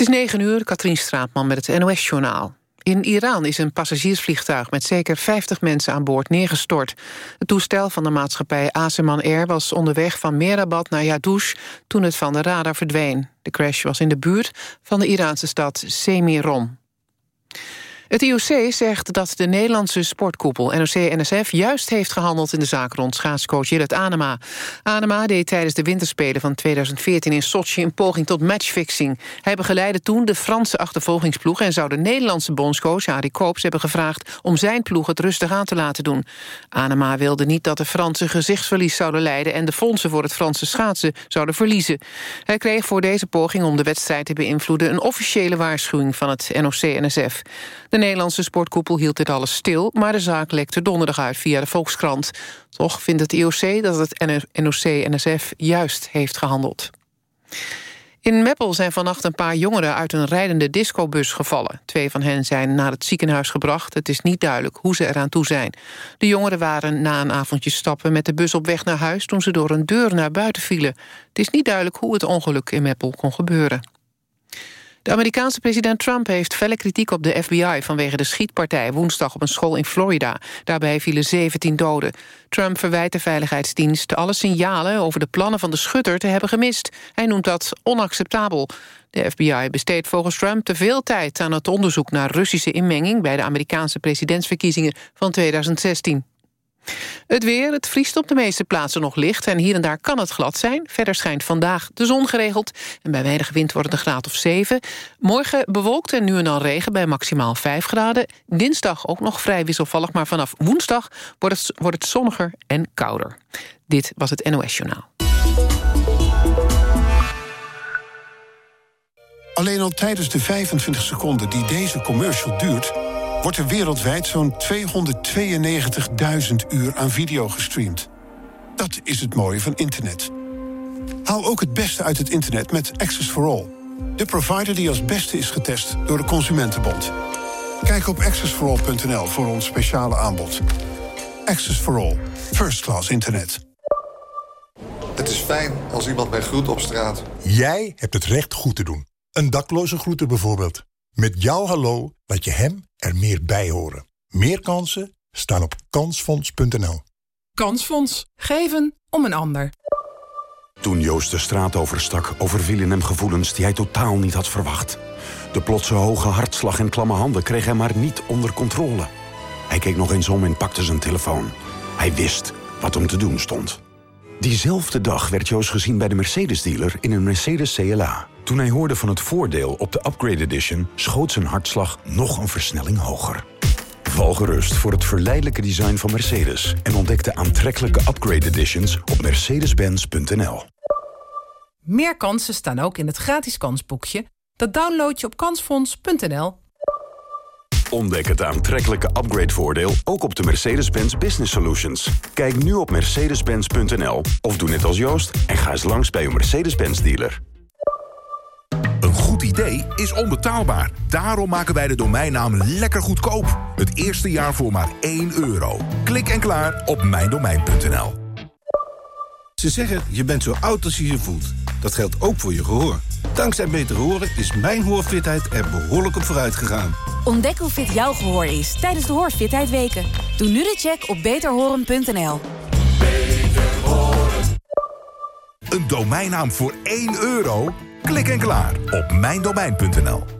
Het is negen uur, Katrien Straatman met het NOS-journaal. In Iran is een passagiersvliegtuig met zeker 50 mensen aan boord neergestort. Het toestel van de maatschappij Aseman Air was onderweg van Merabad naar Yadoush toen het van de radar verdween. De crash was in de buurt van de Iraanse stad Semiron. Het IOC zegt dat de Nederlandse sportkoepel NOC-NSF... juist heeft gehandeld in de zaak rond schaatscoach Jillet Anema. Anema deed tijdens de winterspelen van 2014 in Sochi... een poging tot matchfixing. Hij begeleidde toen de Franse achtervolgingsploeg... en zou de Nederlandse bondscoach Arie Koops hebben gevraagd... om zijn ploeg het rustig aan te laten doen. Anema wilde niet dat de Fransen gezichtsverlies zouden leiden... en de fondsen voor het Franse schaatsen zouden verliezen. Hij kreeg voor deze poging om de wedstrijd te beïnvloeden... een officiële waarschuwing van het NOC-NSF. De Nederlandse sportkoepel hield dit alles stil... maar de zaak lekte donderdag uit via de Volkskrant. Toch vindt het IOC dat het NOC-NSF juist heeft gehandeld. In Meppel zijn vannacht een paar jongeren uit een rijdende discobus gevallen. Twee van hen zijn naar het ziekenhuis gebracht. Het is niet duidelijk hoe ze eraan toe zijn. De jongeren waren na een avondje stappen met de bus op weg naar huis... toen ze door een deur naar buiten vielen. Het is niet duidelijk hoe het ongeluk in Meppel kon gebeuren. De Amerikaanse president Trump heeft felle kritiek op de FBI... vanwege de schietpartij woensdag op een school in Florida. Daarbij vielen 17 doden. Trump verwijt de Veiligheidsdienst alle signalen... over de plannen van de schutter te hebben gemist. Hij noemt dat onacceptabel. De FBI besteedt volgens Trump te veel tijd aan het onderzoek... naar Russische inmenging bij de Amerikaanse presidentsverkiezingen van 2016. Het weer, het vriest op de meeste plaatsen nog licht... en hier en daar kan het glad zijn. Verder schijnt vandaag de zon geregeld... en bij weinig wind wordt het een graad of 7. Morgen bewolkt en nu en dan regen bij maximaal 5 graden. Dinsdag ook nog vrij wisselvallig... maar vanaf woensdag wordt het, wordt het zonniger en kouder. Dit was het NOS Journaal. Alleen al tijdens de 25 seconden die deze commercial duurt wordt er wereldwijd zo'n 292.000 uur aan video gestreamd. Dat is het mooie van internet. Haal ook het beste uit het internet met Access for All. De provider die als beste is getest door de Consumentenbond. Kijk op accessforall.nl voor ons speciale aanbod. Access for All. First class internet. Het is fijn als iemand mij groet op straat. Jij hebt het recht goed te doen. Een dakloze groeten bijvoorbeeld. Met jouw hallo laat je hem er meer bij horen. Meer kansen staan op kansfonds.nl. Kansfonds. Geven om een ander. Toen Joost de straat overstak, overvielen hem gevoelens die hij totaal niet had verwacht. De plotse hoge hartslag en klamme handen kreeg hij maar niet onder controle. Hij keek nog eens om en pakte zijn telefoon. Hij wist wat hem te doen stond. Diezelfde dag werd Joost gezien bij de Mercedes-dealer in een Mercedes CLA. Toen hij hoorde van het voordeel op de Upgrade Edition... schoot zijn hartslag nog een versnelling hoger. Val gerust voor het verleidelijke design van Mercedes... en ontdek de aantrekkelijke Upgrade Editions op mercedes-benz.nl. Meer kansen staan ook in het gratis kansboekje. Dat download je op kansfonds.nl. Ontdek het aantrekkelijke upgrade-voordeel ook op de Mercedes-Benz Business Solutions. Kijk nu op mercedes-benz.nl of doe net als Joost... en ga eens langs bij uw Mercedes-Benz-dealer. Een goed idee is onbetaalbaar. Daarom maken wij de domeinnaam lekker goedkoop. Het eerste jaar voor maar 1 euro. Klik en klaar op mijndomein.nl. Ze zeggen, je bent zo oud als je je voelt. Dat geldt ook voor je gehoor. Dankzij Beter Horen is mijn hoorfitheid er behoorlijk op vooruit gegaan. Ontdek hoe fit jouw gehoor is tijdens de Hoorfitheid Weken. Doe nu de check op beterhoren.nl. Een domeinnaam voor 1 euro? Klik en klaar op mijndomein.nl.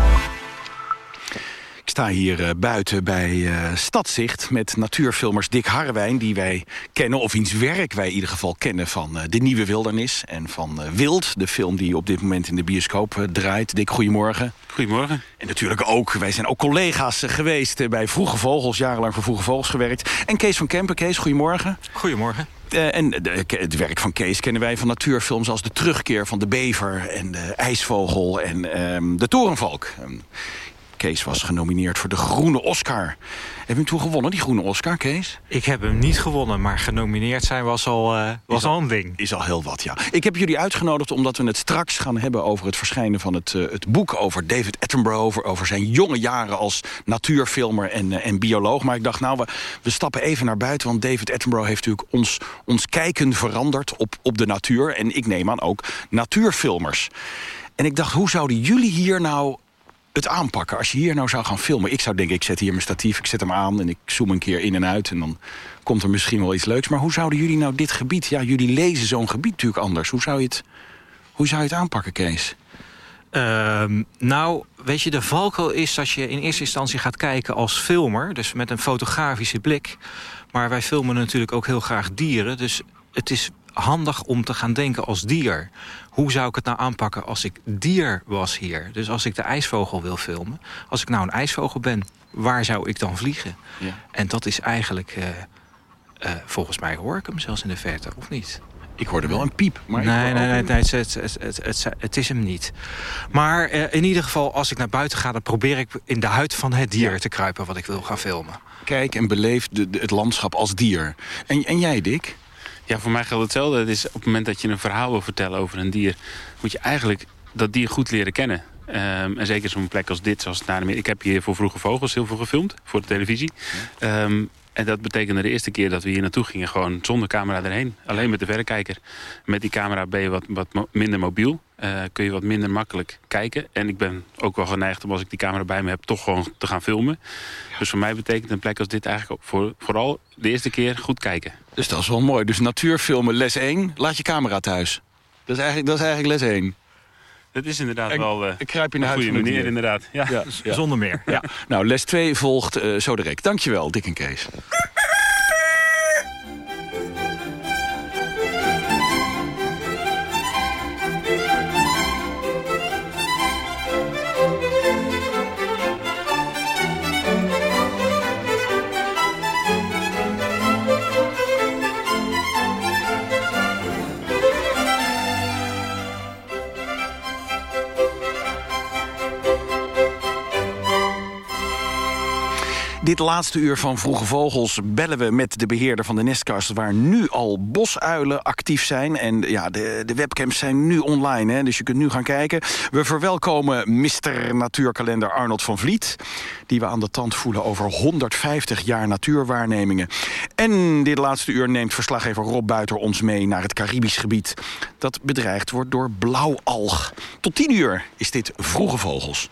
Ik sta hier uh, buiten bij uh, Stadzicht met natuurfilmers Dick Harrewijn... die wij kennen, of wiens werk wij in ieder geval kennen... van uh, De Nieuwe Wildernis en van Wild, de film die op dit moment in de bioscoop draait. Dick, goedemorgen. Goedemorgen. En natuurlijk ook, wij zijn ook collega's geweest bij Vroege Vogels... jarenlang voor Vroege Vogels gewerkt. En Kees van Kempen. Kees, goedemorgen. Goedemorgen. Uh, en de, het werk van Kees kennen wij van natuurfilms als De Terugkeer van de Bever... en de IJsvogel en uh, De Torenvalk. Um, Kees was genomineerd voor de Groene Oscar. Heb je hem toen gewonnen, die Groene Oscar, Kees? Ik heb hem niet gewonnen, maar genomineerd zijn was al, uh, was al, een ding. Is al heel wat, ja. Ik heb jullie uitgenodigd omdat we het straks gaan hebben... over het verschijnen van het, uh, het boek over David Attenborough... Over, over zijn jonge jaren als natuurfilmer en, uh, en bioloog. Maar ik dacht, nou, we, we stappen even naar buiten... want David Attenborough heeft natuurlijk ons, ons kijken veranderd op, op de natuur. En ik neem aan ook natuurfilmers. En ik dacht, hoe zouden jullie hier nou het aanpakken als je hier nou zou gaan filmen? Ik zou denken, ik zet hier mijn statief, ik zet hem aan... en ik zoom een keer in en uit en dan komt er misschien wel iets leuks. Maar hoe zouden jullie nou dit gebied... ja, jullie lezen zo'n gebied natuurlijk anders. Hoe zou je het, hoe zou je het aanpakken, Kees? Uh, nou, weet je, de valkuil is dat je in eerste instantie gaat kijken als filmer. Dus met een fotografische blik. Maar wij filmen natuurlijk ook heel graag dieren. Dus het is handig om te gaan denken als dier. Hoe zou ik het nou aanpakken als ik dier was hier? Dus als ik de ijsvogel wil filmen. Als ik nou een ijsvogel ben, waar zou ik dan vliegen? Ja. En dat is eigenlijk... Uh, uh, volgens mij hoor ik hem zelfs in de verte, of niet? Ik hoorde wel een piep. Maar nee, nee, nee, nee het, het, het, het, het is hem niet. Maar uh, in ieder geval, als ik naar buiten ga... dan probeer ik in de huid van het dier ja. te kruipen wat ik wil gaan filmen. Kijk en beleef de, de, het landschap als dier. En, en jij, Dick? Ja, voor mij geldt hetzelfde. Het is op het moment dat je een verhaal wil vertellen over een dier... moet je eigenlijk dat dier goed leren kennen. Um, en zeker zo'n plek als dit, zoals het naar Ik heb hier voor Vroege Vogels heel veel gefilmd, voor de televisie. Um, en dat betekende de eerste keer dat we hier naartoe gingen... gewoon zonder camera erheen. Alleen met de verrekijker. Met die camera ben je wat, wat minder mobiel. Uh, kun je wat minder makkelijk kijken. En ik ben ook wel geneigd om als ik die camera bij me heb... toch gewoon te gaan filmen. Ja. Dus voor mij betekent een plek als dit eigenlijk... Voor, vooral de eerste keer goed kijken. Dus dat is wel mooi. Dus natuurfilmen les 1, laat je camera thuis. Dat is eigenlijk, dat is eigenlijk les 1. Dat is inderdaad en, wel uh, ik kruip naar een goede manier, inderdaad. Ja. Ja, ja. Zonder meer. Ja. Nou, les 2 volgt uh, zo direct. Dankjewel, Dick en Kees. Dit laatste uur van Vroege Vogels bellen we met de beheerder van de Nestkast... waar nu al bosuilen actief zijn. En ja, de, de webcams zijn nu online, hè, dus je kunt nu gaan kijken. We verwelkomen Mr. Natuurkalender Arnold van Vliet... die we aan de tand voelen over 150 jaar natuurwaarnemingen. En dit laatste uur neemt verslaggever Rob Buiter ons mee naar het Caribisch gebied... dat bedreigd wordt door blauwalg. Tot 10 uur is dit Vroege Vogels.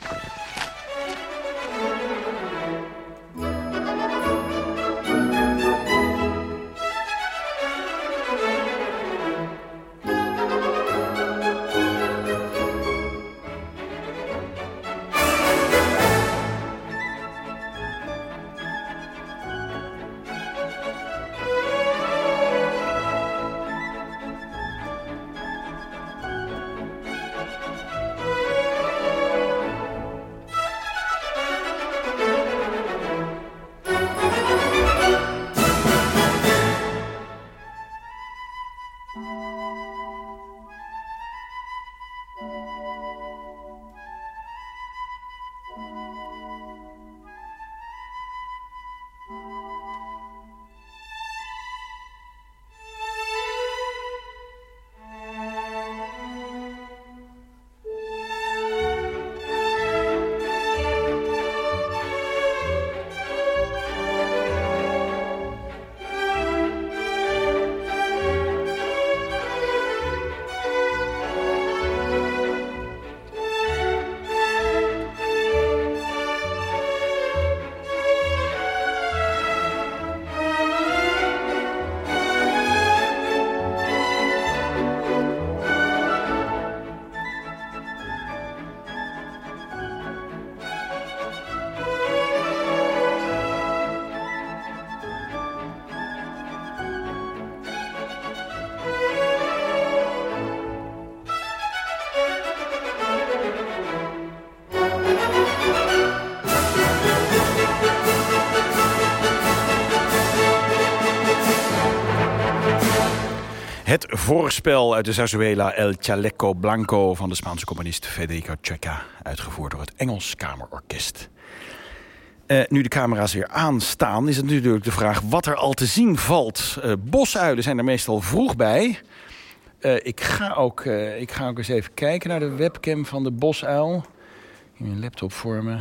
Voorspel uit de Zarzuela El Chaleco Blanco... van de Spaanse componist Federico Checa, uitgevoerd door het Engels Kamerorkest. Uh, nu de camera's weer aanstaan, is het natuurlijk de vraag wat er al te zien valt. Uh, bosuilen zijn er meestal vroeg bij. Uh, ik, ga ook, ik ga ook eens even kijken naar de webcam van de bosuil. Hier een laptop voor me.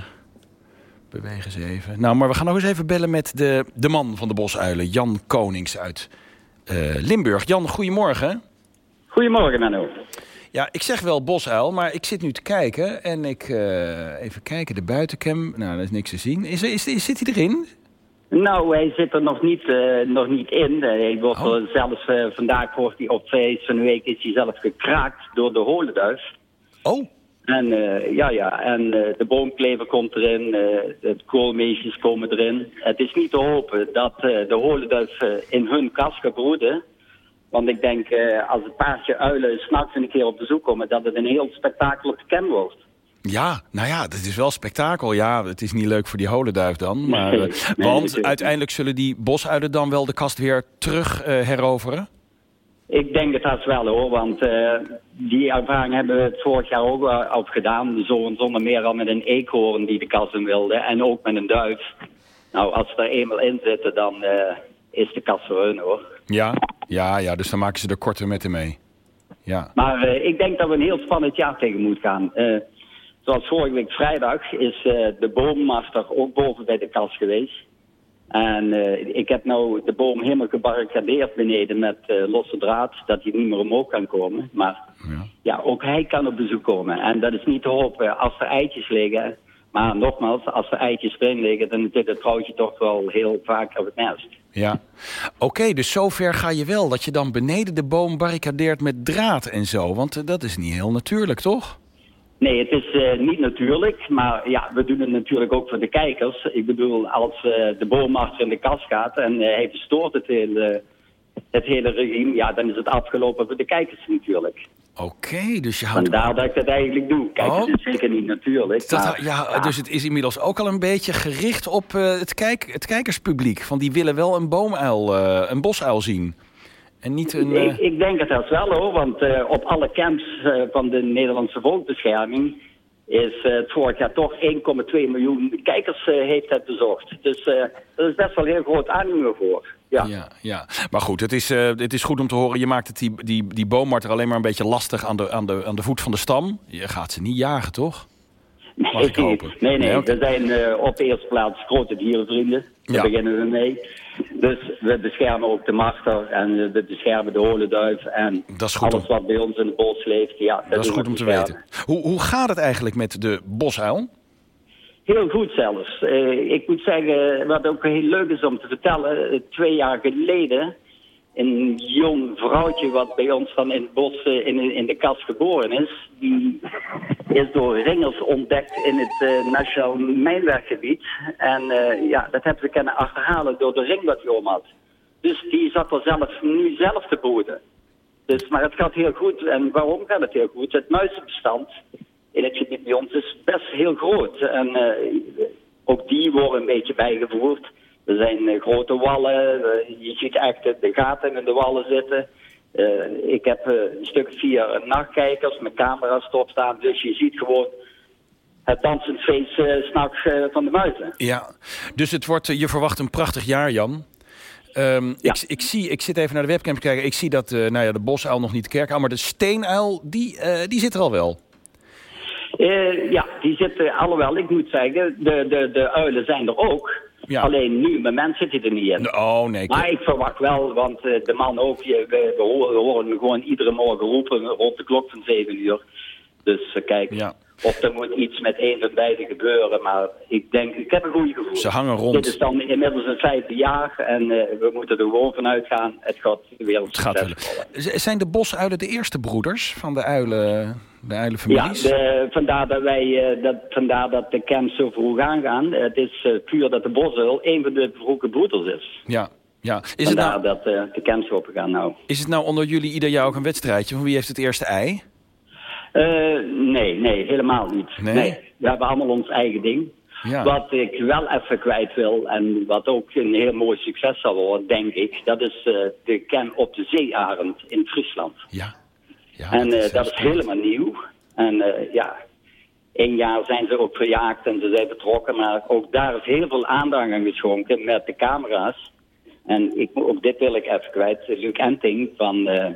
Bewegen ze even. Nou, maar we gaan nog eens even bellen met de, de man van de bosuilen, Jan Konings uit Limburg. Jan, goedemorgen. Goedemorgen, Menno. Ja, ik zeg wel bosuil, maar ik zit nu te kijken. En ik, uh, even kijken, de buitencam. Nou, er is niks te zien. Is, is, is, zit hij erin? Nou, hij zit er nog niet, uh, nog niet in. Hij wordt oh. zelfs, uh, vandaag wordt hij op feest van de week is hij zelf gekraakt door de holenduif. Oh. En ja, ja, en de boomklever komt erin, de koolmeesjes komen erin. Het is niet te hopen dat de holenduif in hun kas gaat broeden. Want ik denk, uh, als het paardje uilen s'nachts een keer op bezoek komen... dat het een heel spektakel op de wordt. Ja, nou ja, dat is wel spektakel. Ja, het is niet leuk voor die holenduif dan. Maar, nee, uh, nee, want uiteindelijk zullen die bosuilen dan wel de kast weer terug uh, heroveren? Ik denk het dat wel hoor, want die ervaring hebben we het vorig jaar ook al gedaan. Zo, zonder meer al met een eekhoorn die de kast in wilde en ook met een duif. Nou, als ze er eenmaal in zitten, dan is de kast voor hun hoor. Ja, ja, ja, dus dan maken ze er korte metten mee. Ja. Maar uh, ik denk dat we een heel spannend jaar tegen moeten gaan. Zoals vorige week vrijdag is de boommaster ook boven bij de kas geweest. En ik heb nou de boom helemaal gebarricadeerd beneden met losse draad, dat hij niet meer omhoog kan komen. Maar ja. ja. ook hij kan op bezoek komen. En dat is niet te hopen als er eitjes liggen. Maar nogmaals, als er eitjes erin liggen, dan zit het vrouwtje toch wel heel vaak op het nest. Ja, oké, dus zover ga je wel. Dat je dan beneden de boom barricadeert met draad en zo. Want uh, dat is niet heel natuurlijk, toch? Nee, het is uh, niet natuurlijk. Maar ja, we doen het natuurlijk ook voor de kijkers. Ik bedoel, als uh, de boommaster in de kast gaat en hij verstoort het hele, het hele regime... ja, dan is het afgelopen voor de kijkers natuurlijk. Oké, dus je houdt... Vandaar dat ik dat eigenlijk doe. Kijk, oh. het is zeker niet natuurlijk. Dat, maar, ja, ja, Dus het is inmiddels ook al een beetje gericht op uh, het, kijk, het kijkerspubliek. Van die willen wel een boomuil, uh, een bosuil zien. En niet een... Uh... Ik, ik, denk het dat wel hoor, want op alle camps van de Nederlandse volkbescherming is het vorig jaar toch 1,2 miljoen kijkers heeft het bezocht. Dus er is best wel heel groot animo voor. Ja. Ja, ja. Maar goed, het is, het is goed om te horen. Je maakt het die, die, die boommarter alleen maar een beetje lastig aan de, aan, de, aan de voet van de stam. Je gaat ze niet jagen, toch? Nee, nee. nee okay. Er zijn op de eerste plaats grote dierenvrienden. Daar ja. beginnen we mee. Dus we beschermen ook de marter en we beschermen de holenduif en alles wat bij ons in het bos leeft. Ja, dat, dat is goed om te weten. Hoe, hoe gaat het eigenlijk met de bosuil? Heel goed zelfs. Uh, ik moet zeggen, wat ook heel leuk is om te vertellen, twee jaar geleden een jong vrouwtje wat bij ons dan in het bos uh, in, in de kast geboren is. Die is door ringers ontdekt in het uh, Nationaal Mijnwerkgebied. En uh, ja, dat hebben ze kunnen achterhalen door de ring wat om had. Dus die zat er zelf, nu zelf te boden. Dus, maar het gaat heel goed. En waarom gaat het heel goed? Het muizenbestand in het gebied bij ons is best heel groot. En ook die worden een beetje bijgevoerd. Er zijn uh, grote wallen. Uh, je ziet echt de gaten in de wallen zitten. Uh, ik heb een stuk vier nachtkijkers met camera's erop staan. Dus je ziet gewoon het dansend feest s'nachts van de muizen. Ja, dus het wordt, je verwacht een prachtig jaar, Jan. Um, ja. ik, ik, zie, ik zit even naar de webcam te kijken. Ik zie dat uh, nou ja, de bosuil nog niet de kerkuil, maar de steenuil, die, uh, die zit er al wel. Uh, ja, die zitten alhoewel, ik moet zeggen, de, de, de uilen zijn er ook. Ja. Alleen nu, mijn mens zit hij er niet in. Oh, nee. Maar ik verwacht wel, want uh, de man ook, we, we, horen, we horen gewoon iedere morgen roepen rond de klok van 7 uur. Dus uh, kijk, ja. of er moet iets met een van beiden gebeuren. Maar ik denk, ik heb een goede gevoel. Ze hangen rond. Dit is dan inmiddels een vijfde jaar en uh, we moeten er gewoon vanuit gaan. Het gaat weer het gaat Zijn de bosuilen de eerste broeders van de uilen? De uilenfamilies? Ja, de, vandaar, dat wij, uh, dat, vandaar dat de camps zo vroeg aangaan. Het is uh, puur dat de bosuil een van de vroege broeders is. Ja, ja. Is vandaar het nou, dat uh, de camps open nou. Is het nou onder jullie ieder jaar ook een wedstrijdje? Van wie heeft het eerste ei? Nee, nee, helemaal niet. Nee? We hebben allemaal ons eigen ding. Ja. Wat ik wel even kwijt wil en wat ook een heel mooi succes zal worden, denk ik, dat is eh, de ken op de zeearend in Friesland. Ja. ja en dat eh, is dat heel is helemaal nieuw. En eh, ja, één jaar zijn ze ook verjaagd en ze zijn betrokken, maar ook daar is heel veel aandacht aan geschonken met de camera's. En ik, ook dit wil ik even kwijt. Luc Enting van... eh,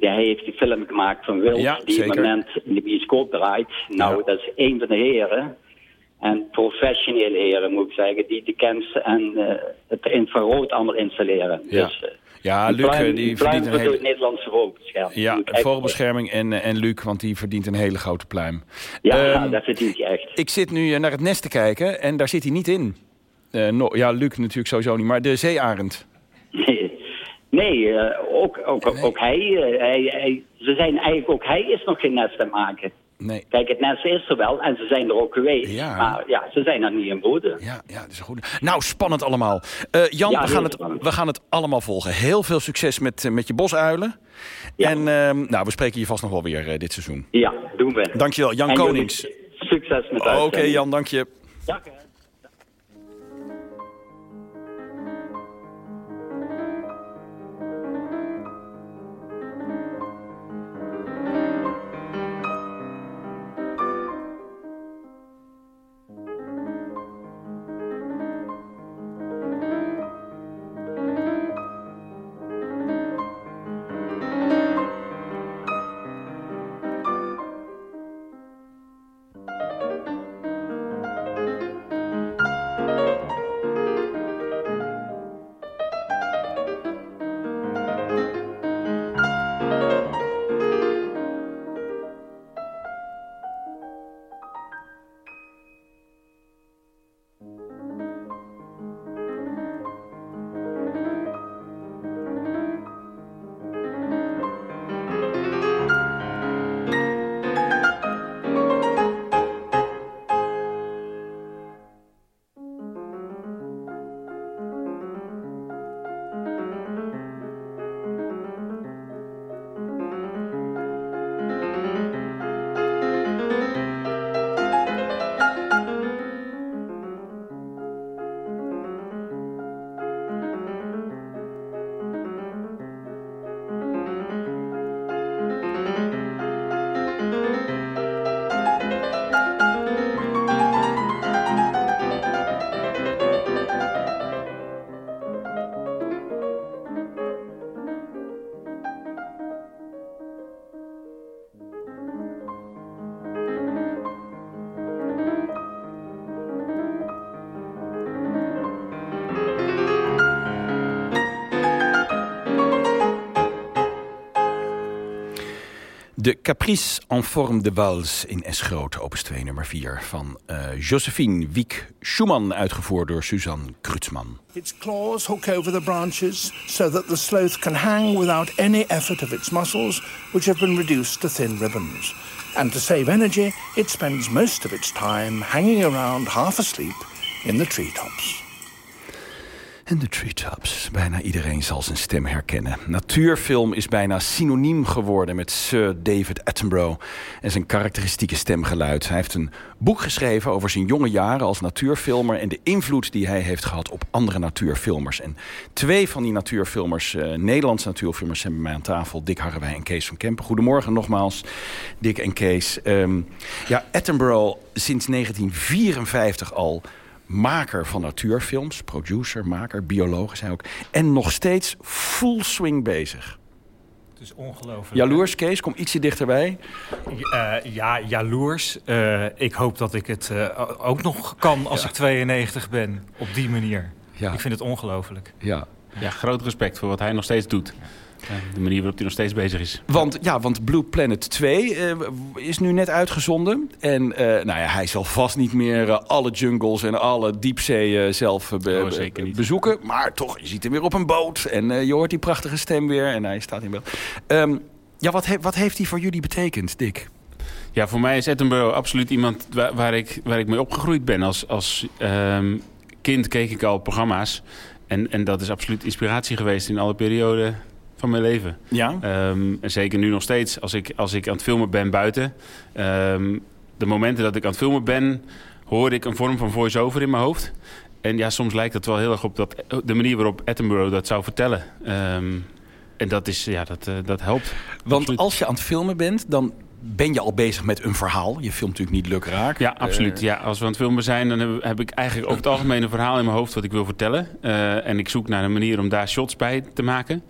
hij heeft die film gemaakt van Wild, Ja, die op het moment in de bioscoop draait. Nou, dat is een van de heren. En professionele heren, moet ik zeggen, die de cams en eh, het infrarood allemaal installeren. Ja. Dus, eh, Ja, Luc pluim- eh, die verdient een hele... het Nederlandse vogelbescherming. Ja, vogelbescherming en, en Luc, want die verdient een hele grote pluim. Ja, Ehm, dat verdient hij echt. Ik zit nu naar het nest te kijken en daar zit hij niet in. No- ja, Luc natuurlijk sowieso niet, maar de zeearend. Nee, nee eh, ook, ook, ook hij, eh, hij, hij... Ze zijn eigenlijk ook... Hij is nog geen nest aan het maken. Nee. Kijk, het nest is er wel en ze zijn er ook geweest. Maar ja, ze zijn er niet in bodem. Ja, ja, dat is een goede. Nou, spannend allemaal. Eh, Jan, Ja, we, gaan het, spannend. we gaan het allemaal volgen. Heel veel succes met, eh, met je bosuilen. En ehm, nou, we spreken je vast nog wel weer eh, dit seizoen. Ja, doen we. Dankjewel, Jan En Konings. Succes met Oké. Jan, dank je. Dank De Caprice en forme de Wals in S groot, opus 2 nummer 4... van eh, Josephine Wiek Schumann, uitgevoerd door Suzanne Krutsman. Its claws hook over the branches so that the sloth can hang without any effort of its muscles, which have been reduced to thin ribbons. And to save energy, it spends most of its time hanging around half asleep in the treetops. En de treetops. Bijna iedereen zal zijn stem herkennen. Natuurfilm is bijna synoniem geworden met Sir David Attenborough en zijn karakteristieke stemgeluid. Hij heeft een boek geschreven over zijn jonge jaren als natuurfilmer en de invloed die hij heeft gehad op andere natuurfilmers. En twee van die natuurfilmers, eh, Nederlandse natuurfilmers, zijn bij mij aan tafel. Dick Harrewij en Kees van Kempen. Goedemorgen nogmaals, Dick en Kees. Ehm, ja, Attenborough sinds 1954 al maker van natuurfilms, producer, maker, bioloog is hij ook. En nog steeds full swing bezig. Het is ongelooflijk. Jaloers, Kees, kom ietsje dichterbij. Eh, ja, jaloers. Eh, ik hoop dat ik het eh, ook nog kan als ik 92 ben. Op die manier. Ik vind het ongelooflijk. Ja. Ja, groot respect voor wat hij nog steeds doet. De manier waarop hij nog steeds bezig is. Want, ja, want Blue Planet 2 eh, is nu net uitgezonden. En eh, nou ja, hij zal vast niet meer eh, alle jungles en alle diepzeeën zelf be- Oh, bezoeken. Maar toch, je ziet hem weer op een boot. En je hoort die prachtige stem weer. En hij staat in beeld. Ehm, ja, wat, he- wat heeft hij voor jullie betekend, Dick? Ja, voor mij is Attenborough absoluut iemand waar, waar ik, waar ik mee opgegroeid ben. Als, als ehm, kind keek ik al programma's. En, en dat is absoluut inspiratie geweest in alle perioden van mijn leven. Ja? Ehm, en zeker nu nog steeds, als ik, als ik aan het filmen ben buiten. ehm, de momenten dat ik aan het filmen ben, hoorde ik een vorm van voice-over in mijn hoofd. En ja, soms lijkt het wel heel erg op dat, de manier waarop Attenborough dat zou vertellen. Ehm, en dat, is, ja, dat, uh, dat helpt. Want als je aan het filmen bent, dan ben je al bezig met een verhaal. Je filmt natuurlijk niet lukraak. Ja, absoluut. Ja, als we aan het filmen zijn, dan heb, ik eigenlijk over het algemeen een verhaal in mijn hoofd wat ik wil vertellen. Uh, en ik zoek naar een manier om daar shots bij te maken.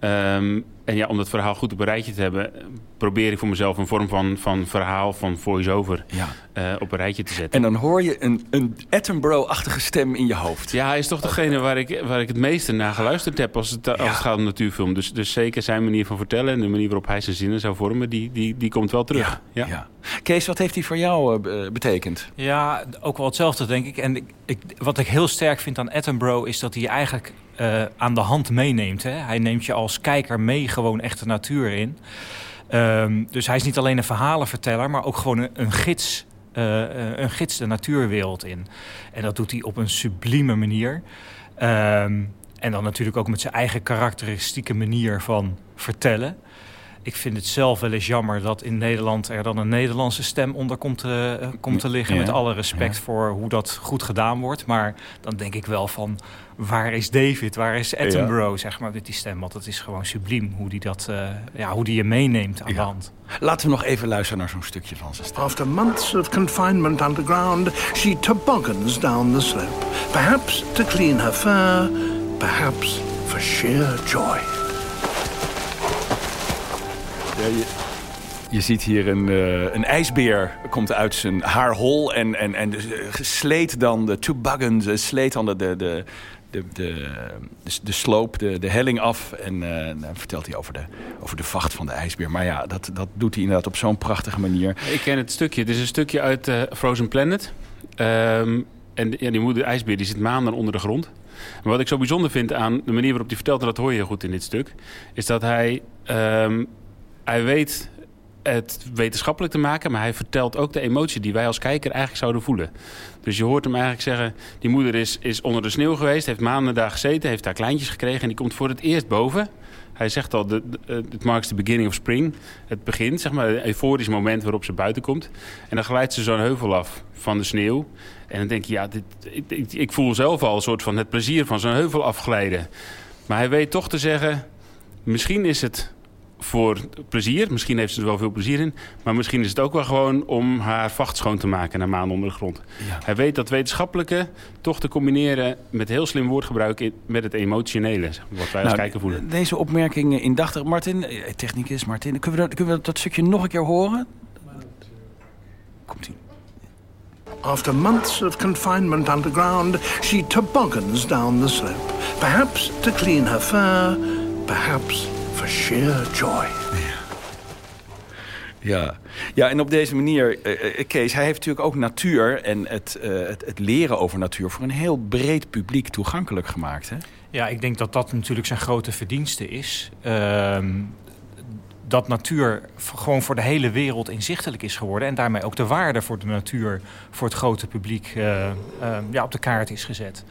Um, en ja, om dat verhaal goed op een rijtje te hebben... probeer ik voor mezelf een vorm van, van verhaal, van voice-over... Ja. Uh, op een rijtje te zetten. En dan hoor je een, een Attenborough-achtige stem in je hoofd. Ja, hij is toch degene waar ik, waar ik het meeste naar geluisterd heb... als het, als het gaat om natuurfilm. Dus, dus zeker zijn manier van vertellen... en de manier waarop hij zijn zinnen zou vormen... die, die, die komt wel terug. Ja, ja. Kees, wat heeft hij voor jou uh, betekend? Ja, ook wel hetzelfde, denk ik. En ik, wat ik heel sterk vind aan Attenborough... is dat hij eigenlijk uh, aan de hand meeneemt. Hè? Hij neemt je als kijker mee gewoon echt de natuur in. Um, dus hij is niet alleen een verhalenverteller, maar ook gewoon een, gids. Een gids de natuurwereld in. En dat doet hij op een sublieme manier. Um, en dan natuurlijk ook met zijn eigen karakteristieke manier van vertellen. Ik vind het zelf wel eens jammer dat in Nederland er dan een Nederlandse stem onder komt te, uh, komt te liggen. Ja, met alle respect ja. voor hoe dat goed gedaan wordt. Maar dan denk ik wel van, waar is David? Waar is Attenborough, ja. zeg maar, met die stem? Want het is gewoon subliem hoe die, dat, uh, ja, hoe die je meeneemt aan de hand. Laten we nog even luisteren naar zo'n stukje van zijn stem. After months of confinement underground, she toboggans down the slope. Perhaps to clean her fur, perhaps for sheer joy. Ja, je, ziet hier een, uh, een ijsbeer komt uit zijn haarhol en, en, en sleet dan de toboggan, sleet dan de, de, de, de, de, sloop, de, de helling af. En dan vertelt hij over de, over de vacht van de ijsbeer. Maar ja, dat, dat doet hij inderdaad op zo'n prachtige manier. Ik ken het stukje. Het is een stukje uit Frozen Planet. Um, en die moeder ijsbeer die zit maanden onder de grond. Maar wat ik zo bijzonder vind aan de manier waarop hij vertelt... en dat hoor je heel goed in dit stuk... is dat hij... Um, hij weet het wetenschappelijk te maken... maar hij vertelt ook de emotie die wij als kijker eigenlijk zouden voelen. Dus je hoort hem eigenlijk zeggen... die moeder is, is onder de sneeuw geweest, heeft maanden daar gezeten... heeft daar kleintjes gekregen en die komt voor het eerst boven. Hij zegt al, het marks the beginning of spring. Het begint, zeg maar, een euforisch moment waarop ze buiten komt. En dan glijdt ze zo'n heuvel af van de sneeuw. En dan denk je, ja, dit, ik, ik voel zelf al een soort van het plezier van zo'n heuvel afglijden. Maar hij weet toch te zeggen... misschien is het voor plezier. Misschien heeft ze er wel veel plezier in. Maar misschien is het ook wel gewoon om haar vacht schoon te maken na maanden onder de grond. Ja. Hij weet dat wetenschappelijke toch te combineren met heel slim woordgebruik met het emotionele. Wat wij nou, als kijker voelen. Deze opmerking indachtig. Martin, technicus Martin, kunnen we, dat, kunnen we dat stukje nog een keer horen? Komt-ie. After months of confinement underground, she toboggans down the slope. Perhaps to clean her fur, perhaps for sheer joy. Ja. ja, en op deze manier, uh, Kees, hij heeft natuurlijk ook natuur... en het, uh, het, het, leren over natuur voor een heel breed publiek toegankelijk gemaakt. Hè? Ja, ik denk dat dat natuurlijk zijn grote verdienste is. Uh, dat natuur gewoon voor de hele wereld inzichtelijk is geworden... en daarmee ook de waarde voor de natuur voor het grote publiek ja, op de kaart is gezet.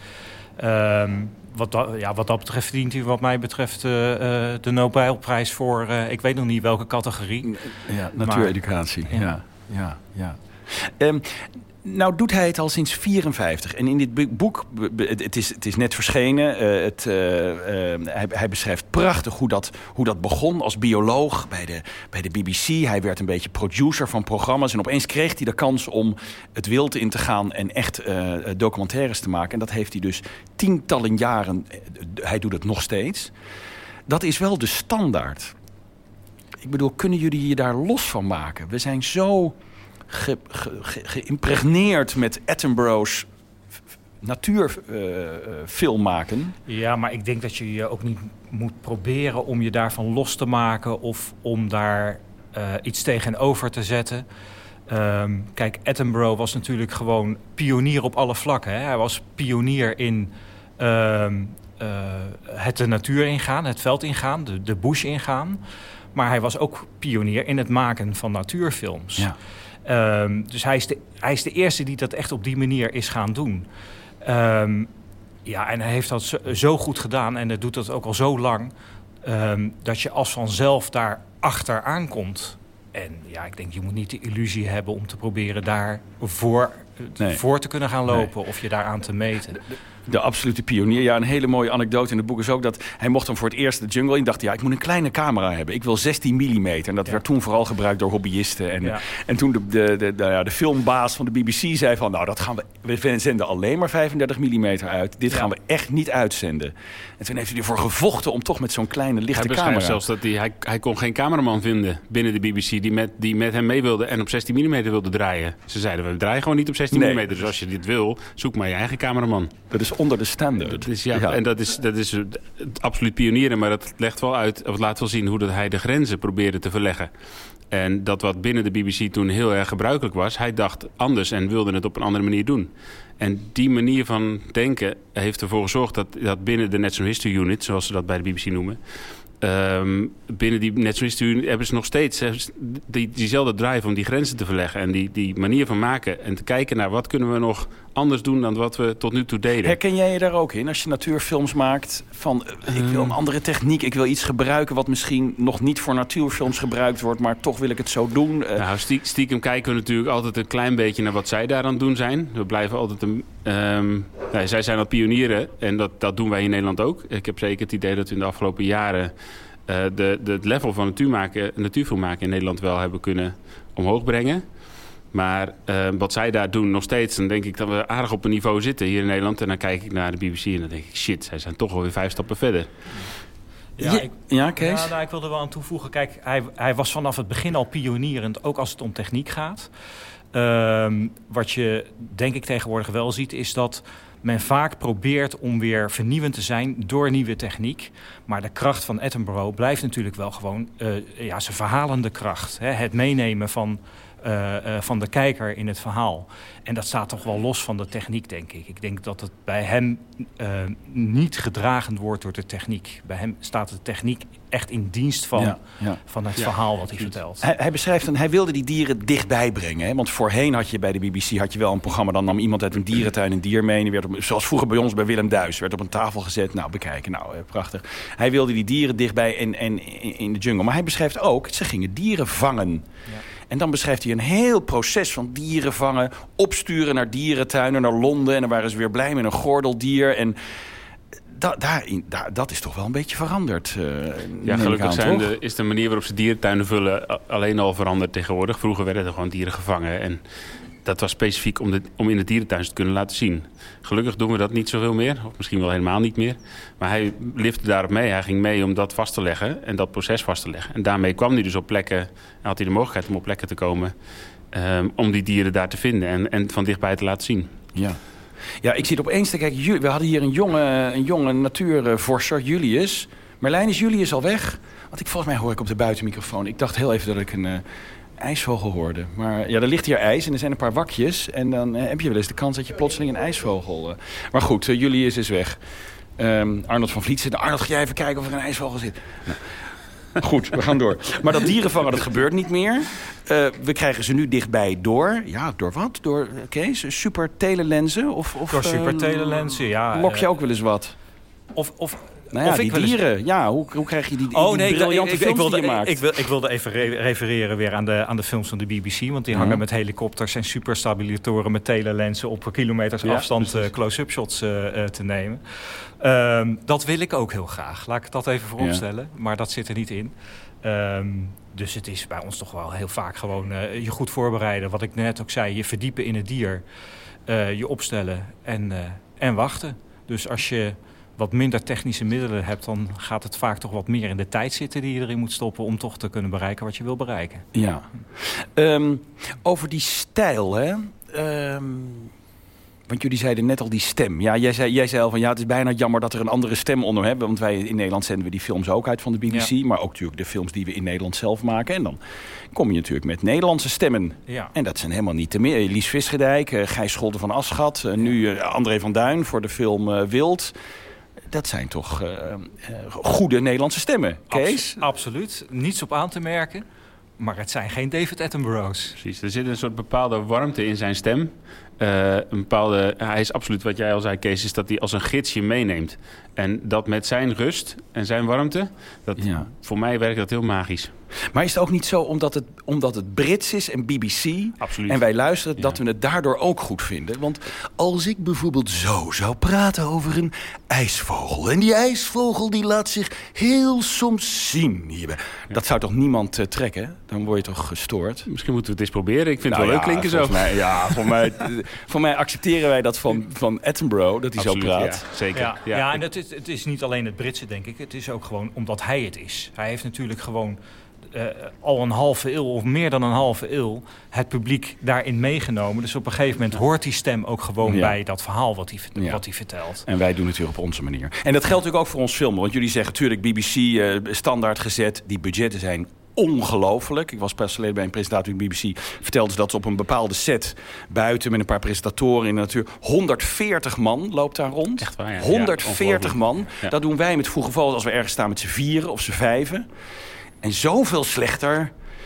Ehm, wat, dat, ja, wat dat betreft verdient hij wat mij betreft uh, uh, de Nobelprijs voor... Uh, ik weet nog niet welke categorie. Ja, natuureducatie. Maar, ja, ja, ja. ja. Um, nou doet hij het al sinds 54. En in dit boek, het is, het is net verschenen. Uh, het, uh, hij, hij, beschrijft prachtig hoe dat, hoe dat begon als bioloog bij de, bij de BBC. Hij werd een beetje producer van programma's. En opeens kreeg hij de kans om het wild in te gaan en echt documentaires te maken. En dat heeft hij dus tientallen jaren. Hij doet het nog steeds. Dat is wel de standaard. Ik bedoel, kunnen jullie je daar los van maken? We zijn zo geïmpregneerd ge, ge, met Attenborough's natuurfilm uh, maken. Ja, maar ik denk dat je je ook niet moet proberen om je daarvan los te maken... of om daar uh, iets tegenover te zetten. Um, kijk, Attenborough was natuurlijk gewoon pionier op alle vlakken. Hè? Hij was pionier in um, uh, het de natuur ingaan, het veld ingaan, de, de bush ingaan. Maar hij was ook pionier in het maken van natuurfilms. Ja. Um, dus hij is, de, hij is de eerste die dat echt op die manier is gaan doen. Um, ja, en hij heeft dat zo, zo, goed gedaan en hij doet dat ook al zo lang... Um, dat je als vanzelf daar achteraan komt. En ja, ik denk, je moet niet de illusie hebben om te proberen daar voor nee. voor te kunnen gaan lopen of je daaraan te meten de absolute pionier. Ja, een hele mooie anekdote in het boek is ook dat hij mocht dan voor het eerst de jungle in. dacht, ja, ik moet een kleine camera hebben. Ik wil 16 mm. En dat werd toen vooral gebruikt door hobbyisten. En, en toen de, de, de, de, de, filmbaas van de BBC zei van, nou, dat gaan we, we zenden alleen maar 35 mm uit. Dit gaan we echt niet uitzenden. En toen heeft hij ervoor gevochten om toch met zo'n kleine lichte hij camera. zelfs dat hij, hij, hij kon geen cameraman vinden binnen de BBC die met, die met hem mee wilde en op 16 mm wilde draaien. Ze zeiden, we draaien gewoon niet op 16 mm. Dus als je dit wil, zoek maar je eigen cameraman. Dat is onder de standaard. is, ja, En dat is, dat is het absoluut pionieren, maar dat legt wel uit, of laat wel zien hoe dat hij de grenzen probeerde te verleggen. En dat wat binnen de BBC toen heel erg gebruikelijk was, hij dacht anders en wilde het op een andere manier doen. En die manier van denken heeft ervoor gezorgd dat, dat binnen de National History Unit, zoals ze dat bij de BBC noemen, Um, binnen die National hebben ze nog steeds die, diezelfde drive om die grenzen te verleggen. En die, die manier van maken. En te kijken naar wat kunnen we nog anders doen dan wat we tot nu toe deden. Herken jij je daar ook in als je natuurfilms maakt? Van eh, ik wil een ehm. andere techniek, ik wil iets gebruiken wat misschien nog niet voor natuurfilms gebruikt wordt, maar toch wil ik het zo doen. Uh, nou, stiekem kijken we natuurlijk altijd een klein beetje naar wat zij daar aan het doen zijn. We blijven altijd een. Um, nee, zij zijn al pionieren en dat, dat doen wij in Nederland ook. Ik heb zeker het idee dat we in de afgelopen jaren uh, de, de, het level van natuurmaken, natuurfilm maken in Nederland wel hebben kunnen omhoog brengen. Maar uh, wat zij daar doen nog steeds, dan denk ik dat we aardig op een niveau zitten hier in Nederland. En dan kijk ik naar de BBC en dan denk ik, shit, zij zijn toch alweer vijf stappen verder. Ja, ik, ja, Kees? Ja, nou, ik wilde wel aan toevoegen. Kijk, hij, hij was vanaf het begin al pionierend, ook als het om techniek gaat. Um, wat je denk ik tegenwoordig wel ziet, is dat men vaak probeert om weer vernieuwend te zijn door nieuwe techniek. Maar de kracht van Attenborough blijft natuurlijk wel gewoon uh, ja, zijn verhalende kracht. Hè? Het meenemen van van de kijker in het verhaal. En dat staat toch wel los van de techniek, denk ik. Ik denk dat het bij hem uh, niet gedragen wordt door de techniek. Bij hem staat de techniek echt in dienst van, ja, ja. van het ja. verhaal wat hij vertelt. Hij, hij beschrijft, en hij wilde die dieren dichtbij brengen. Hè? Want voorheen had je bij de BBC had je wel een programma... dan nam iemand uit een dierentuin een dier mee... En werd op, zoals vroeger bij ons bij Willem Duis. werd op een tafel gezet. Nou, bekijken. Nou, prachtig. Hij wilde die dieren dichtbij en, en in de jungle. Maar hij beschrijft ook, ze gingen dieren vangen... En dan beschrijft hij een heel proces van dieren vangen... opsturen naar dierentuinen, naar Londen... en dan waren ze weer blij met een gordeldier... En da, daarin, da, dat is toch wel een beetje veranderd. Uh, ja, gelukkig zijn de, is de manier waarop ze dierentuinen vullen alleen al veranderd tegenwoordig. Vroeger werden er gewoon dieren gevangen. En dat was specifiek om, de, om in de dierentuin te kunnen laten zien. Gelukkig doen we dat niet zoveel meer, of misschien wel helemaal niet meer. Maar hij lifte daarop mee. Hij ging mee om dat vast te leggen en dat proces vast te leggen. En daarmee kwam hij dus op plekken, en had hij de mogelijkheid om op plekken te komen... Um, om die dieren daar te vinden en, en van dichtbij te laten zien. Ja. Ja, ik zit opeens te kijken. We hadden hier een jonge, een jonge natuurvorser, Julius. Merlijn, is Julius al weg? Want ik, volgens mij hoor ik op de buitenmicrofoon. Ik dacht heel even dat ik een, eh, ijsvogel hoorde. Maar ja, er ligt hier ijs en er zijn een paar wakjes. En dan eh, heb je wel eens de kans dat je plotseling een ijsvogel... Uh... Maar goed, uh, Julius is weg. Um, Arnold van Vliet zit... Arnold, ga jij even kijken of er een ijsvogel zit? Nou. Goed, we gaan door. Maar dat dierenvangen, dat gebeurt niet meer. Uh, we krijgen ze nu dichtbij door... Ja, door wat? Door, Kees? Super telelensen? Of, of, door super telelensen, ja. Lok je ook wel eens wat? Of, of nou ja, of die dieren. Ja, hoe, hoe krijg je die, die oh, nee, briljante ik, films wilde, die je maakt? Ik, ik, wilde even refereren weer aan de, aan de films van de BBC. Want die hangen met helikopters en superstabilisatoren met telelensen... op kilometers afstand uh, close-up shots uh, uh, te nemen. Um, dat wil ik ook heel graag. Laat ik dat even vooropstellen. Maar dat zit er niet in. Um, dus het is bij ons toch wel heel vaak gewoon je goed voorbereiden. Wat ik net ook zei, je verdiepen in het dier. je opstellen en, en wachten. Dus als je wat minder technische middelen hebt... dan gaat het vaak toch wat meer in de tijd zitten die je erin moet stoppen... om toch te kunnen bereiken wat je wil bereiken. Ja. Um, over die stijl, hè... Um, want jullie zeiden net al die stem. Ja, jij zei, jij zei al van ja, het is bijna jammer dat er een andere stem onder hebben. Want wij in Nederland zenden we die films ook uit van de BBC. Ja. Maar ook natuurlijk de films die we in Nederland zelf maken. En dan kom je natuurlijk met Nederlandse stemmen. Ja. En dat zijn helemaal niet te meer. Lies Visgedijk, uh, Gijs Scholten van Aschat. Uh, nu uh, André van Duin voor de film Wild dat zijn toch uh, goede Nederlandse stemmen, Kees? Abs absoluut. Niets op aan te merken. Maar het zijn geen David Attenborough's. Precies, er zit een soort bepaalde warmte in zijn stem. Uh, een bepaalde, hij is absoluut wat jij al zei, Kees, is dat hij als een gidsje meeneemt. En dat met zijn rust en zijn warmte, dat, ja. voor mij werkt dat heel magisch. Maar is het ook niet zo omdat het, omdat het Brits is en BBC... Absoluut. en wij luisteren, dat we het daardoor ook goed vinden? Want als ik bijvoorbeeld zo zou praten over een ijsvogel... en die ijsvogel die laat zich heel soms zien hierbij... dat zou toch niemand uh, trekken? Dan word je toch gestoord? Misschien moeten we het eens proberen. Ik vind nou, het wel ja, leuk klinken zo. Mij, ja, voor mij, voor mij accepteren wij dat van, van Attenborough, dat hij Absoluut, zo praat. Ja, zeker. Ja, ja. en het is, het is niet alleen het Britse, denk ik. Het is ook gewoon omdat hij het is. Hij heeft natuurlijk gewoon uh, al een halve eeuw of meer dan een halve eeuw het publiek daarin meegenomen. Dus op een gegeven moment hoort die stem ook gewoon ja. bij dat verhaal wat hij, ja. wat hij vertelt. En wij doen het weer op onze manier. En dat geldt natuurlijk ook voor ons filmen. Want jullie zeggen natuurlijk BBC uh, standaard gezet. Die budgetten zijn ongelooflijk. Ik was pas geleden bij een presentator in BBC. Vertelde ze dat ze op een bepaalde set buiten met een paar presentatoren in de natuur. 140 man loopt daar rond. Echt waar, ja. 140 ja, man. Ja. Dat doen wij met Vroege Vogels als we ergens staan met z'n vieren of z'n vijven. En zoveel slechter.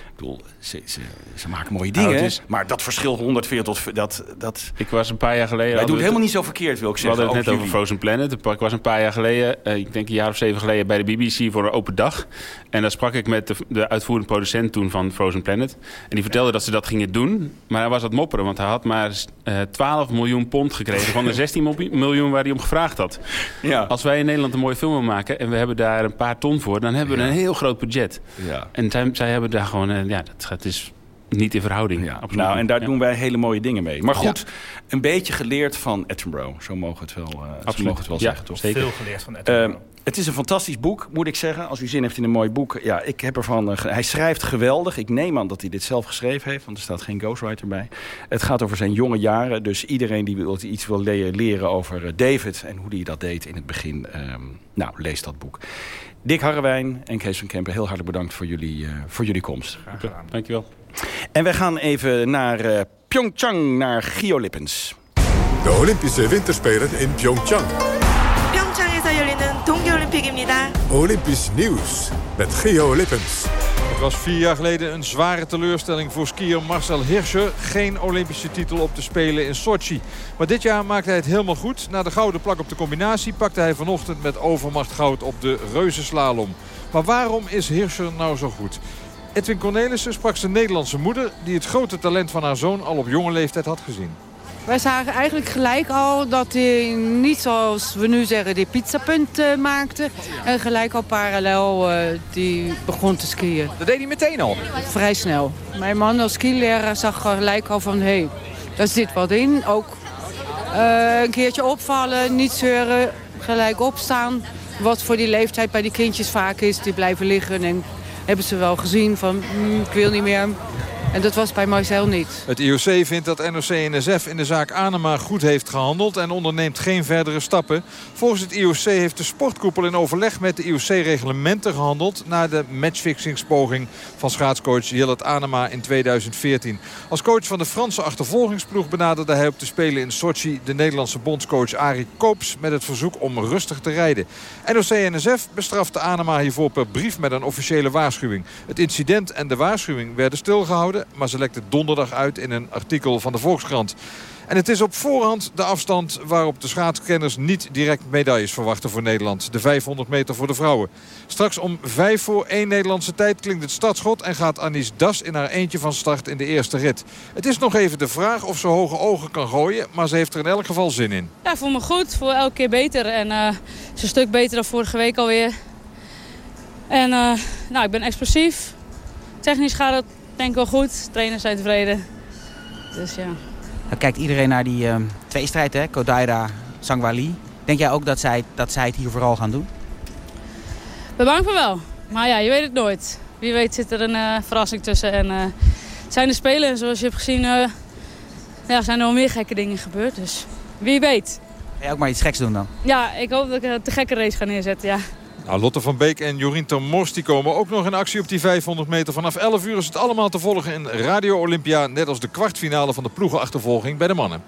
Ik bedoel, ze, ze, ze maken mooie dingen. Nou, is... Maar dat verschil 140 tot... Dat, dat... Ik was een paar jaar geleden... Wij doen het helemaal niet zo verkeerd, wil ik zeggen. We hadden het net over Frozen Planet. Ik was een paar jaar geleden, uh, ik denk een jaar of zeven geleden... bij de BBC voor een open dag. En daar sprak ik met de, de uitvoerende producent toen van Frozen Planet. En die vertelde ja. dat ze dat gingen doen. Maar hij was het mopperen, want hij had maar uh, 12 miljoen pond gekregen... van de 16 miljoen waar hij om gevraagd had. Ja. Als wij in Nederland een mooie film willen maken... en we hebben daar een paar ton voor... dan hebben we ja. een heel groot budget. Ja. En zij, zij hebben daar gewoon... Uh, ja, dat het is niet in verhouding. Ja, nou, en daar ja. doen wij hele mooie dingen mee. Maar goed, ja. een beetje geleerd van Attenborough. Zo mogen we het wel, uh, zo mogen het wel zeggen, toch? Zeker. Veel geleerd van Attenborough. Uh, het is een fantastisch boek, moet ik zeggen. Als u zin heeft in een mooi boek. Ja, ik heb ervan. Uh, hij schrijft geweldig. Ik neem aan dat hij dit zelf geschreven heeft, want er staat geen ghostwriter bij. Het gaat over zijn jonge jaren. Dus iedereen die wil, iets wil le leren over uh, David en hoe hij dat deed in het begin. Um, nou, lees dat boek. Dick Harrewijn en Kees van Kempen, heel hartelijk bedankt voor jullie, uh, voor jullie komst. Graag gedaan. Dankjewel. En we gaan even naar uh, Pyeongchang, naar Gio Lippens. De Olympische Winterspelen in Pyeongchang. Pyeongchang에서 열리는 동계올림픽입니다. Olympisch nieuws met Gio Lippens. Was vier jaar geleden een zware teleurstelling voor skier Marcel Hirscher. Geen Olympische titel op te spelen in Sochi. Maar dit jaar maakte hij het helemaal goed. Na de gouden plak op de combinatie pakte hij vanochtend met overmacht goud op de reuzenslalom. Maar waarom is Hirscher nou zo goed? Edwin Cornelissen sprak zijn Nederlandse moeder... die het grote talent van haar zoon al op jonge leeftijd had gezien. Wij zagen eigenlijk gelijk al dat hij niet zoals we nu zeggen die pizzapunt uh, maakte. En gelijk al parallel uh, die begon te skiën. Dat deed hij meteen al? Vrij snel. Mijn man als skileraar zag gelijk al van hé, hey, daar zit wat in. Ook uh, een keertje opvallen, niet zeuren, gelijk opstaan. Wat voor die leeftijd bij die kindjes vaak is, die blijven liggen en hebben ze wel gezien van mm, ik wil niet meer. En dat was bij Marcel niet. Het IOC vindt dat NOC-NSF in de zaak Anema goed heeft gehandeld... en onderneemt geen verdere stappen. Volgens het IOC heeft de sportkoepel in overleg met de IOC-reglementen gehandeld... na de matchfixingspoging van schaatscoach Jillet Anema in 2014. Als coach van de Franse achtervolgingsploeg benaderde hij op te spelen in Sochi... de Nederlandse bondscoach Arie Koops met het verzoek om rustig te rijden. NOC-NSF bestrafte Anema hiervoor per brief met een officiële waarschuwing. Het incident en de waarschuwing werden stilgehouden maar ze lekte donderdag uit in een artikel van de Volkskrant. En het is op voorhand de afstand waarop de schaatskenners niet direct medailles verwachten voor Nederland. De 500 meter voor de vrouwen. Straks om 5 voor 1 Nederlandse tijd klinkt het startschot en gaat Anis Das in haar eentje van start in de eerste rit. Het is nog even de vraag of ze hoge ogen kan gooien, maar ze heeft er in elk geval zin in. Ja, voel me goed. Voel elke keer beter en uh, het is een stuk beter dan vorige week alweer. En uh, nou, ik ben explosief. Technisch gaat het denk wel goed. Trainers zijn tevreden. Dus ja. Dan kijkt iedereen naar die uh, tweestrijd, hè? Kodaira, Sangwali. Denk jij ook dat zij, dat zij het hier vooral gaan doen? Ik ben bang voor wel. Maar ja, je weet het nooit. Wie weet zit er een uh, verrassing tussen. En uh, het zijn de spelen. Zoals je hebt gezien ja, zijn er wel meer gekke dingen gebeurd. Dus wie weet. Ga je ook maar iets geks doen dan? Ja, ik hoop dat ik een te gekke race ga neerzetten, ja. Nou, Lotte van Beek en Jorien Termors die komen ook nog in actie op die 500 meter. Vanaf 11 uur is het allemaal te volgen in Radio Olympia. Net als de kwartfinale van de ploegenachtervolging bij de mannen.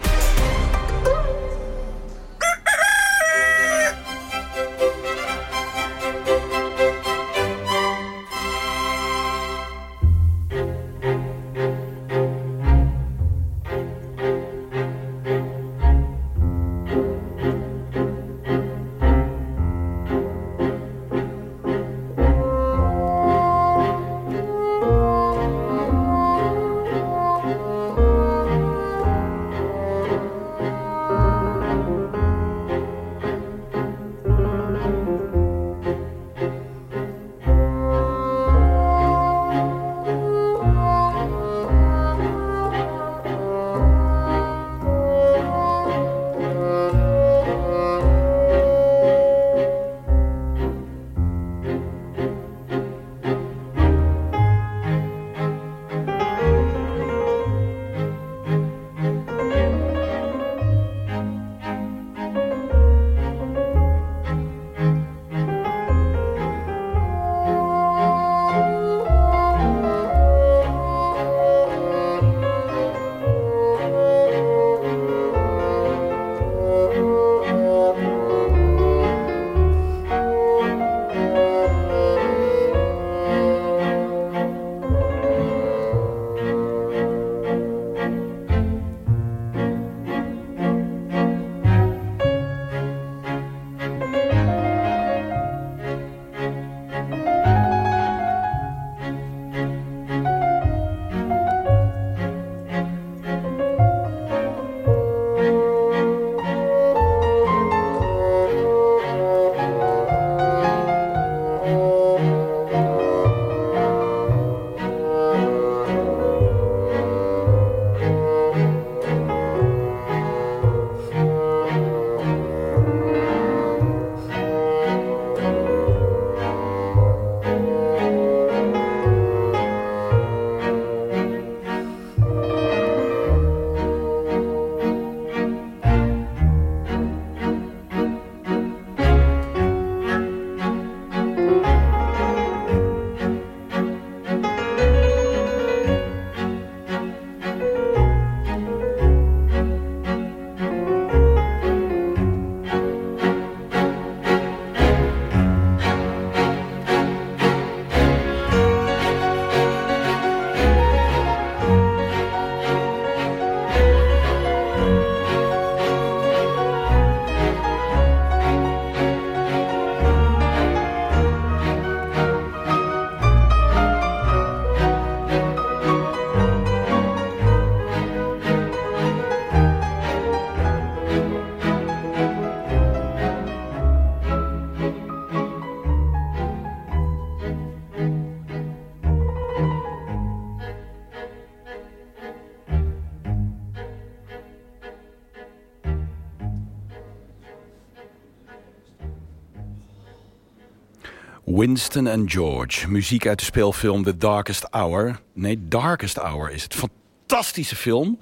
Winston en George. Muziek uit de speelfilm The Darkest Hour. Nee, Darkest Hour is het. Fantastische film.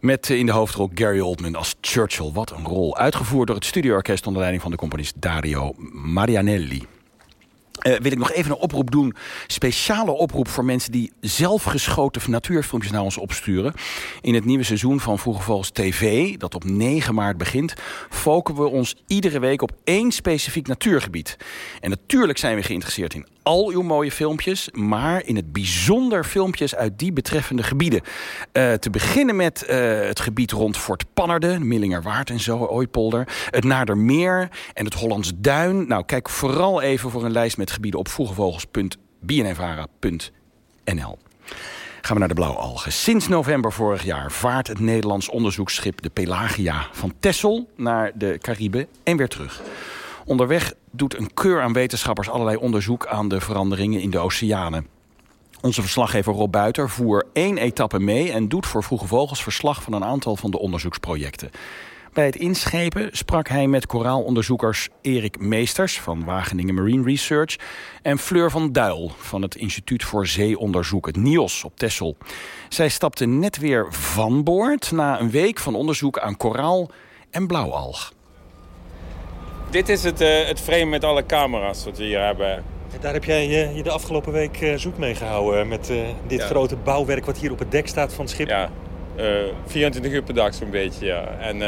Met in de hoofdrol Gary Oldman als Churchill. Wat een rol. Uitgevoerd door het studioorkest onder leiding van de componist Dario Marianelli. Uh, wil ik nog even een oproep doen. Speciale oproep voor mensen die zelf geschoten natuurfilmpjes naar ons opsturen. In het nieuwe seizoen van Vroege TV, dat op 9 maart begint... focussen we ons iedere week op één specifiek natuurgebied. En natuurlijk zijn we geïnteresseerd in al uw mooie filmpjes... maar in het bijzonder filmpjes uit die betreffende gebieden. Uh, te beginnen met uh, het gebied rond Fort Pannerde, Millingerwaard en zo, Ooipolder... het Nadermeer en het Hollands Duin. Nou, kijk vooral even voor een lijst met op vroegevogels.bnnvara.nl. Gaan we naar de blauwalgen. Sinds november vorig jaar vaart het Nederlands onderzoeksschip de Pelagia van Texel naar de Cariben en weer terug. Onderweg doet een keur aan wetenschappers allerlei onderzoek aan de veranderingen in de oceanen. Onze verslaggever Rob Buiter voer één etappe mee en doet voor Vroege Vogels verslag van een aantal van de onderzoeksprojecten. Bij het inschepen sprak hij met koraalonderzoekers Erik Meesters van Wageningen Marine Research en Fleur van Duil van het Instituut voor Zeeonderzoek, het NIOS op Texel. Zij stapten net weer van boord na een week van onderzoek aan koraal en blauwalg. Dit is het, uh, het frame met alle camera's wat we hier hebben. Daar heb jij uh, je de afgelopen week uh, zoek mee gehouden met dit ja. grote bouwwerk wat hier op het dek staat van het schip. Ja, 24 uur per dag zo'n beetje, ja. En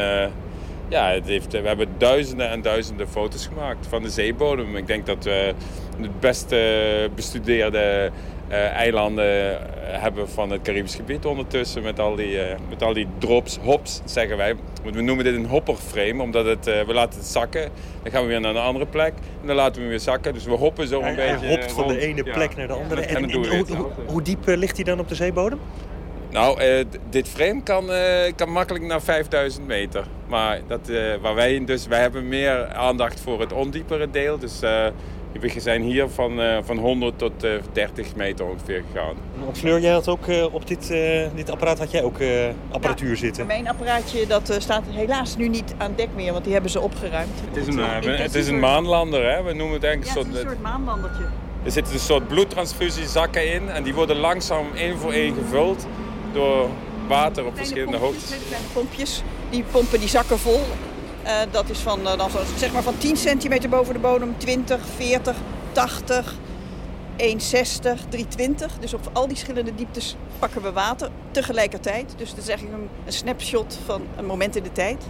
ja, het heeft, we hebben duizenden en duizenden foto's gemaakt van de zeebodem. Ik denk dat we het beste bestudeerde uh, eilanden hebben van het Caribisch gebied ondertussen. Met al die, uh, met al die drops, hops zeggen wij. We noemen dit een hopperframe, omdat het, uh, we laten het zakken. Dan gaan we weer naar een andere plek en dan laten we hem weer zakken. Dus we hoppen zo een hij, beetje. Hij hopt van de ene plek ja. naar de andere. En, en, en, en hoe, hoe, hoe, diep ligt hij dan op de zeebodem? Nou, uh, dit frame kan, uh, kan makkelijk naar 5000 meter. Maar dat, uh, waar wij, dus, wij hebben meer aandacht voor het ondiepere deel. Dus we zijn hier van, van 100 tot 30 meter ongeveer gegaan. Fleur, jij had ook op dit, dit apparaat had jij ook apparatuur ja, zitten? Mijn apparaatje dat, staat helaas nu niet aan dek meer, want die hebben ze opgeruimd. Het is een, het is een maanlander, hè? we noemen het eigenlijk ja, het is een soort maanlandertje. Er zitten een soort bloedtransfusiezakken in en die worden langzaam één voor één gevuld door water op verschillende hoogtes. Kleine pompjes, die pompen die zakken vol. Uh, dat is van, uh, dan zo, zeg maar van 10 centimeter boven de bodem, 20, 40, 80, 160, 320. Dus op al die verschillende dieptes pakken we water tegelijkertijd. Dus dat is eigenlijk een, een snapshot van een moment in de tijd.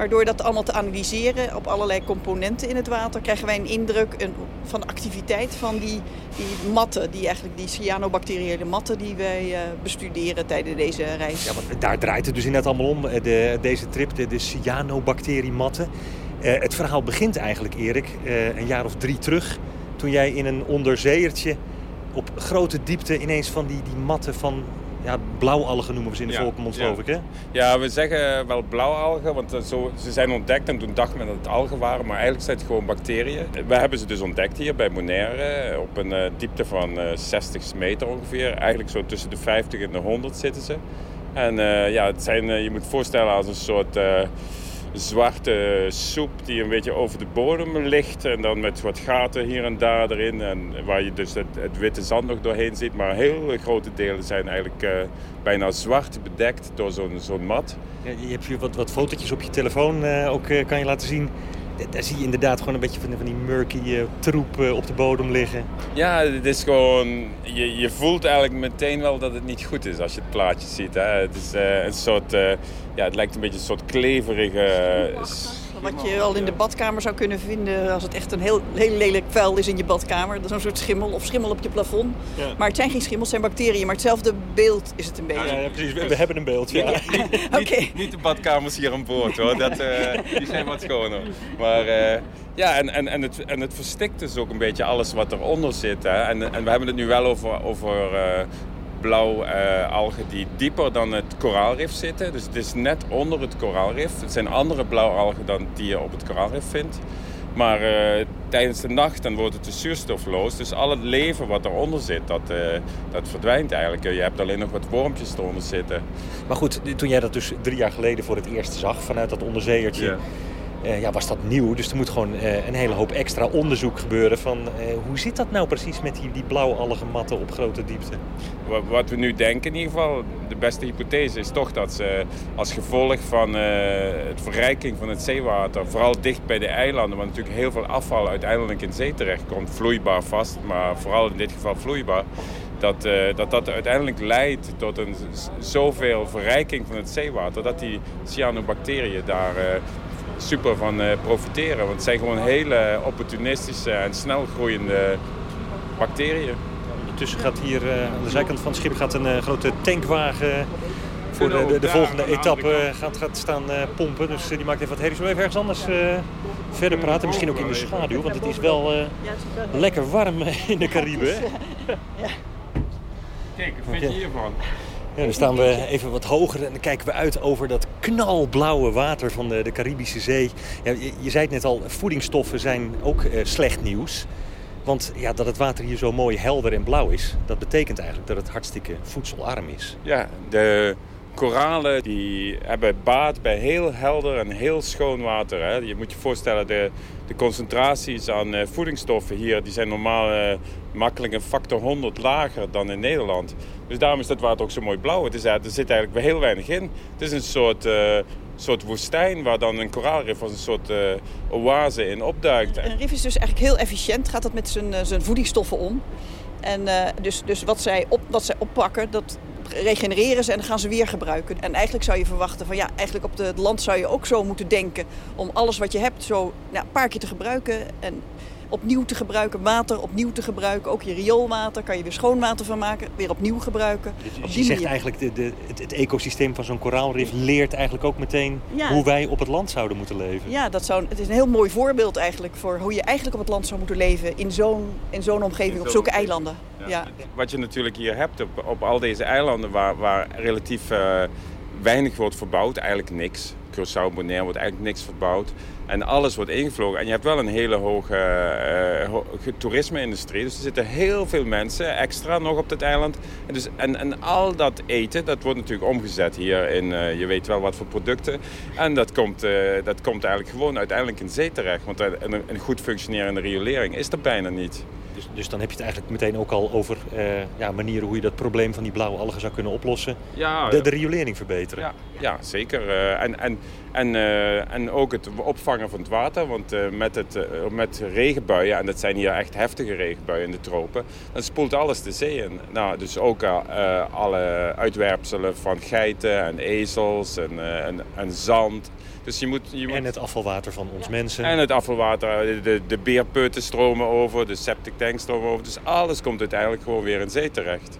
Maar door dat allemaal te analyseren op allerlei componenten in het water... krijgen wij een indruk van activiteit van die, die matten. Die eigenlijk die cyanobacteriële matten die wij uh, bestuderen tijdens deze reis. Ja, want daar draait het dus inderdaad allemaal om, de, deze trip, de, de cyanobacteriematten. Uh, het verhaal begint eigenlijk, Erik, een jaar of drie terug... toen jij in een onderzeeërtje op grote diepte ineens van die, die matten van ja, blauwalgen noemen we ze in de ja, volkenmond, geloof ik, hè? Ja, we zeggen wel blauwalgen, want zo, ze zijn ontdekt en toen dacht men dat het algen waren, maar eigenlijk zijn het gewoon bacteriën. We hebben ze dus ontdekt hier bij Bonaire op een uh, diepte van uh, 60 meter ongeveer. Eigenlijk zo tussen de 50 en de 100 zitten ze. En uh, ja, het zijn, je moet voorstellen als een soort zwarte soep die een beetje over de bodem ligt. En dan met wat gaten hier en daar erin. En waar je dus het, witte zand nog doorheen ziet. Maar hele grote delen zijn eigenlijk uh, bijna zwart bedekt door zo'n zo'n mat. Je hebt hier wat, wat fotootjes op je telefoon uh, ook uh, kan je laten zien. Daar zie je inderdaad gewoon een beetje van, die murky uh, troep uh, op de bodem liggen. Ja, het is gewoon... Je, je voelt eigenlijk meteen wel dat het niet goed is als je het plaatje ziet. Hè. Het is uh, een soort... ja, het lijkt een beetje een soort kleverige... Wat je al in de badkamer zou kunnen vinden als het echt een heel, heel lelijk vuil is in je badkamer. Dat is een soort schimmel of schimmel op je plafond. Ja. Maar het zijn geen schimmels, het zijn bacteriën. Maar hetzelfde beeld is het een beetje. Ja, ja precies. We, we, hebben een beeld. Ja. niet, niet, okay. niet, niet, de badkamers hier aan boord hoor. Dat, uh, die zijn wat schoner. Maar uh, ja, en, en, en, het, en het verstikt dus ook een beetje alles wat eronder zit. Hè. En, en we hebben het nu wel over, over uh, blauw uh, algen die dieper dan het koraalrif zitten. Dus het is net onder het koraalrif. Het zijn andere blauwalgen dan die je op het koraalrif vindt. Maar uh, tijdens de nacht dan wordt het dus zuurstofloos. Dus al het leven wat eronder zit, dat, uh, dat verdwijnt eigenlijk. Je hebt alleen nog wat wormpjes eronder zitten. Maar goed, toen jij dat dus drie jaar geleden voor het eerst zag vanuit dat onderzeeërtje... Ja. Eh, ja, was dat nieuw. Dus er moet gewoon eh, een hele hoop extra onderzoek gebeuren van hoe zit dat nou precies met die, die blauwallige matten op grote diepte? Wat we nu denken in ieder geval, de beste hypothese is toch dat ze als gevolg van het verrijking van het zeewater, vooral dicht bij de eilanden, waar natuurlijk heel veel afval uiteindelijk in zee terechtkomt, vloeibaar vast, maar vooral in dit geval vloeibaar, dat, dat dat uiteindelijk leidt tot een zoveel verrijking van het zeewater... dat die cyanobacteriën daar super van uh, profiteren. Want het zijn gewoon hele opportunistische en snel groeiende bacteriën. Ondertussen gaat hier aan de zijkant van het schip gaat een grote tankwagen... voor de, de, de volgende etappe gaat, gaat staan pompen. Dus die maakt even wat herrie. Zullen we even ergens anders verder praten? Misschien ook in de schaduw, want het is wel lekker warm in de Cariben. Ja. Kijk, wat vind je hiervan? Ja, dan staan we even wat hoger en dan kijken we uit over dat knalblauwe water van de, de Caribische Zee. Ja, je, zei het net al, voedingsstoffen zijn ook uh, slecht nieuws. Want ja, dat het water hier zo mooi helder en blauw is, dat betekent eigenlijk dat het hartstikke voedselarm is. Ja, de koralen die hebben baat bij heel helder en heel schoon water. Hè. Je moet je voorstellen, de, de concentraties aan uh, voedingsstoffen hier die zijn normaal uh, makkelijk een factor 100 lager dan in Nederland. Dus daarom is dat water ook zo mooi blauw. Het is, er zit eigenlijk heel weinig in. Het is een soort, soort woestijn waar dan een koraalrif als een soort oase in opduikt. Een rif is dus eigenlijk heel efficiënt, gaat dat met zijn voedingsstoffen om. En dus, dus wat, zij op, wat zij oppakken, dat, regenereren ze en dan gaan ze weer gebruiken. En eigenlijk zou je verwachten van ja, eigenlijk op het land zou je ook zo moeten denken om alles wat je hebt zo nou, een paar keer te gebruiken. En opnieuw te gebruiken, water opnieuw te gebruiken. Ook je rioolwater kan je weer schoonwater van maken, weer opnieuw gebruiken. Dus je zegt eigenlijk, de, de, het, het, ecosysteem van zo'n koraalrif leert eigenlijk ook meteen hoe wij op het land zouden moeten leven. Ja, dat zou, het is een heel mooi voorbeeld eigenlijk voor hoe je eigenlijk op het land zou moeten leven in zo'n in zo'n omgeving, op zulke eilanden. Ja. Wat je natuurlijk hier hebt op, op al deze eilanden waar, waar relatief uh, weinig wordt verbouwd, eigenlijk niks. Curaçao, Bonaire wordt eigenlijk niks verbouwd. En alles wordt ingevlogen. En je hebt wel een hele hoge uh, toerisme-industrie. Dus er zitten heel veel mensen extra nog op het eiland. En, dus, en, en al dat eten, dat wordt natuurlijk omgezet hier in, uh, je weet wel wat voor producten. En dat komt, dat komt eigenlijk gewoon uiteindelijk in zee terecht. Want een, een goed functionerende riolering is er bijna niet. Dus, dus, dan heb je het eigenlijk meteen ook al over uh, ja, manieren hoe je dat probleem van die blauwe algen zou kunnen oplossen. Ja, de, de riolering verbeteren. Ja, ja zeker. Uh, en, en, en, uh, en ook het opvangen van het water. Want met, het, met regenbuien, en dat zijn hier echt heftige regenbuien in de tropen, dan spoelt alles de zee in. Nou, dus ook alle uitwerpselen van geiten en ezels en, en, en zand. Dus je moet, je moet... En het afvalwater van ons mensen. En het afvalwater, de, de beerputten stromen over, de septic tanks stromen over. Dus alles komt uiteindelijk gewoon weer in zee terecht.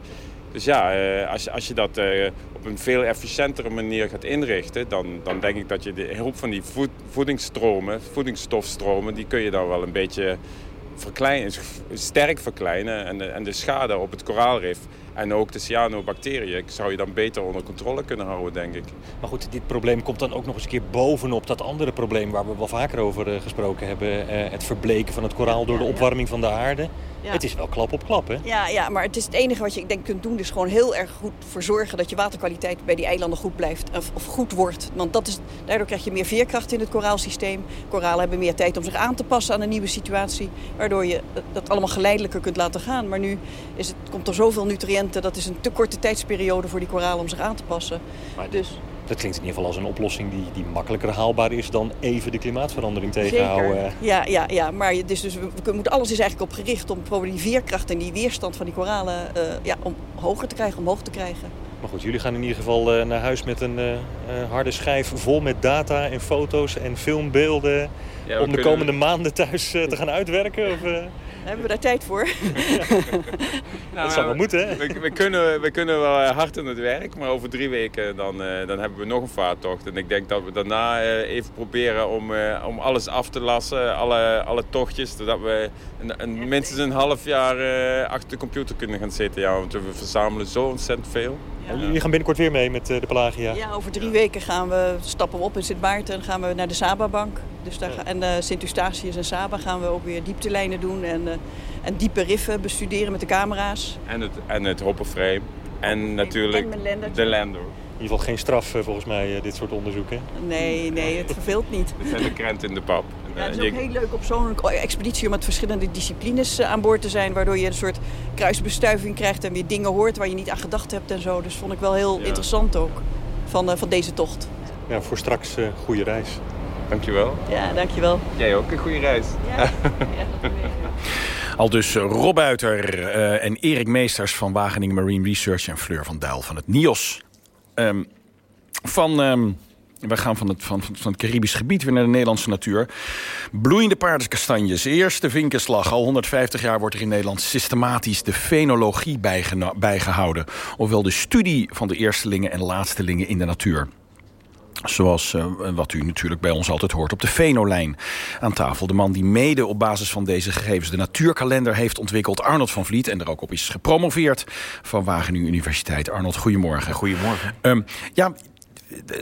Dus ja, eh, als je, als je dat eh, op een veel efficiëntere manier gaat inrichten... dan, dan denk ik dat je de hulp van die voed, voedingsstromen, voedingsstofstromen... die kun je dan wel een beetje verkleinen, sterk verkleinen. En de, en de schade op het koraalrif en ook de cyanobacteriën zou je dan beter onder controle kunnen houden, denk ik. Maar goed, dit probleem komt dan ook nog eens een keer bovenop dat andere probleem... waar we wel vaker over eh, gesproken hebben. het verbleken van het koraal door de opwarming van de aarde. Ja. Het is wel klap op klap, hè? Ja, ja, maar het is het enige wat je ik denk kunt doen... is gewoon heel erg goed voor zorgen dat je waterkwaliteit bij die eilanden goed blijft. Of, of goed wordt. Want dat is, daardoor krijg je meer veerkracht in het koraalsysteem. Koralen hebben meer tijd om zich aan te passen aan een nieuwe situatie. Waardoor je dat allemaal geleidelijker kunt laten gaan. Maar nu is het, komt er zoveel Dat is een te korte tijdsperiode voor die koralen om zich aan te passen. Maar dus... Dat klinkt in ieder geval als een oplossing die, die makkelijker haalbaar is dan even de klimaatverandering tegenhouden. Zeker. Ja, ja, ja, maar het is dus, we moeten, alles is eigenlijk op gericht om die veerkracht en die weerstand van die koralen uh, ja, om hoger te krijgen, omhoog te krijgen. Maar goed, jullie gaan in ieder geval uh, naar huis met een uh, harde schijf vol met data en foto's en filmbeelden. Ja, om de komende maanden thuis te gaan uitwerken? Of, hebben we daar tijd voor? nou, dat zou wel moeten, hè? We, we, kunnen, we kunnen wel eh, hard aan het werk, maar over drie weken dan, uh, dan hebben we nog een vaartocht. En ik denk dat we daarna uh, even proberen om, uh, om alles af te lassen, alle, alle tochtjes. Zodat we een, een, minstens een half jaar achter de computer kunnen gaan zitten. Ja, want we verzamelen zo ontzettend veel. Ja. Jullie gaan binnenkort weer mee met de Pelagia? Ja, over drie weken gaan we, stappen we op in Sint Maarten en gaan we naar de Saba-bank. Dus daar, En uh, Sint Eustatius en Saba gaan we ook weer dieptelijnen doen en, uh, en diepe riffen bestuderen met de camera's. En het, en het hopperframe. En natuurlijk en, de lander. In ieder geval geen straf volgens mij, dit soort onderzoeken. Nee, nee, het verveelt niet. Het zijn de krent in de pap. Ja, het is ook heel leuk op zo'n expeditie om met verschillende disciplines aan boord te zijn. Waardoor je een soort kruisbestuiving krijgt en weer dingen hoort waar je niet aan gedacht hebt en zo. Dus vond ik wel heel interessant ook van, van deze tocht. Ja, voor straks uh, goede reis. Dankjewel. Ja, dankjewel. Jij ook een goede reis. Ja. Al dus Rob Uiter uh, en Erik Meesters van Wageningen Marine Research... en Fleur van Duil van het NIOS. Um, van... Um, we gaan van het, van, van het Caribisch gebied weer naar de Nederlandse natuur. Bloeiende paardenkastanjes. Eerste vinkenslag. Al 150 jaar wordt er in Nederland systematisch de fenologie bijgehouden. Ofwel de studie van de eerstelingen en laatstelingen in de natuur. Zoals uh, wat u natuurlijk bij ons altijd hoort op de Venolijn aan tafel. De man die mede op basis van deze gegevens de natuurkalender heeft ontwikkeld. Arnold van Vliet en er ook op is gepromoveerd van Wageningen Universiteit. Arnold, goedemorgen. Goedemorgen. Um, ja,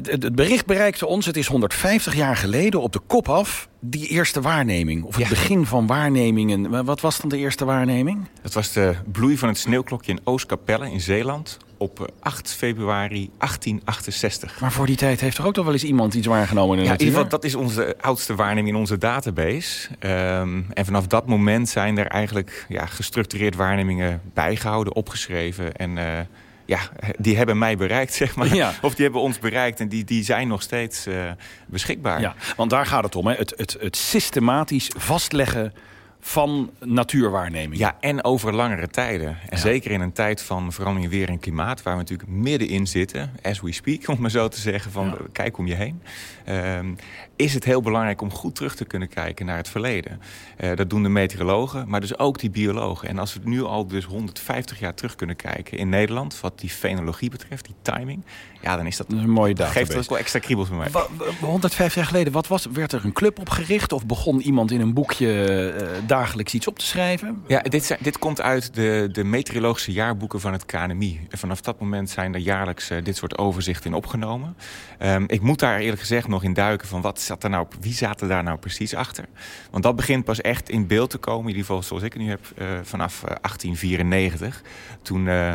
het bericht bereikte ons, het is 150 jaar geleden op de kop af... die eerste waarneming, of het begin van waarnemingen. Wat was dan de eerste waarneming? Het was de bloei van het sneeuwklokje in Oostkapelle in Zeeland... op 8 februari 1868. Maar voor die tijd heeft er ook toch wel eens iemand iets waargenomen in de ja, natuur? In ieder geval, dat is onze oudste waarneming in onze database. Um, en vanaf dat moment zijn er eigenlijk ja, gestructureerd waarnemingen bijgehouden, opgeschreven... en uh, ja, die hebben mij bereikt, zeg maar. Ja. Of die hebben ons bereikt en die, die zijn nog steeds uh, beschikbaar. Ja, want daar gaat het om, hè? Het, het, het systematisch vastleggen van natuurwaarneming. Ja, en over langere tijden. En ja. zeker in een tijd van verandering weer en klimaat... waar we natuurlijk middenin zitten, as we speak, om maar zo te zeggen... van ja. kijk om je heen. Uh, is het heel belangrijk om goed terug te kunnen kijken naar het verleden. Uh, dat doen de meteorologen, maar dus ook die biologen. En als we nu al dus 150 jaar terug kunnen kijken in Nederland... wat die fenologie betreft, die timing... ja, dan is dat, dat is een mooie database. geeft dat ook wel extra kriebels bij mij. Wa 150 jaar geleden, wat was, werd er een club opgericht... of begon iemand in een boekje uh, dagelijks iets op te schrijven? Ja, dit, zijn, dit komt uit de, de meteorologische jaarboeken van het KNMI. En vanaf dat moment zijn er jaarlijks uh, dit soort overzichten in opgenomen. Um, ik moet daar eerlijk gezegd nog in duiken van wat zat er nou, wie zaten daar nou precies achter. Want dat begint pas echt in beeld te komen, in ieder geval zoals ik het nu heb, uh, vanaf uh, 1894. Toen uh,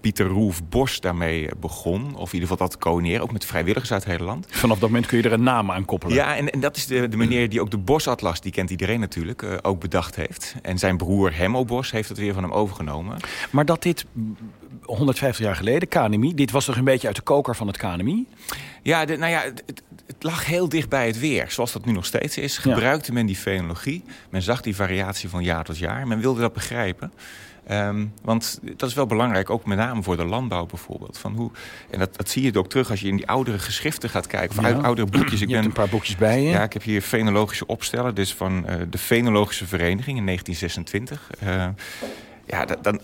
Pieter Roelf Bos daarmee begon, of in ieder geval dat coördineren, ook met vrijwilligers uit het hele land. Vanaf dat moment kun je er een naam aan koppelen. Ja, en, en dat is de, de meneer die ook de Bosatlas, die kent iedereen natuurlijk, ook bedacht heeft. En zijn broer Hemmo Bos heeft het weer van hem overgenomen. Maar dat dit 150 jaar geleden, KNMI, dit was toch een beetje uit de koker van het KNMI? Ja, de, nou ja, het, het, lag heel dicht bij het weer. Zoals dat nu nog steeds is, gebruikte ja. men die fenologie. Men zag die variatie van jaar tot jaar. Men wilde dat begrijpen. Um, want dat is wel belangrijk, ook met name voor de landbouw bijvoorbeeld. Van hoe, en dat, dat zie je ook terug als je in die oudere geschriften gaat kijken. Of ja. oudere boekjes. Ik je ben, een paar boekjes bij je. Ja, ik heb hier fenologische opstellen. Dus van uh, de Fenologische Vereniging in 1926. Uh, ja, dat, dan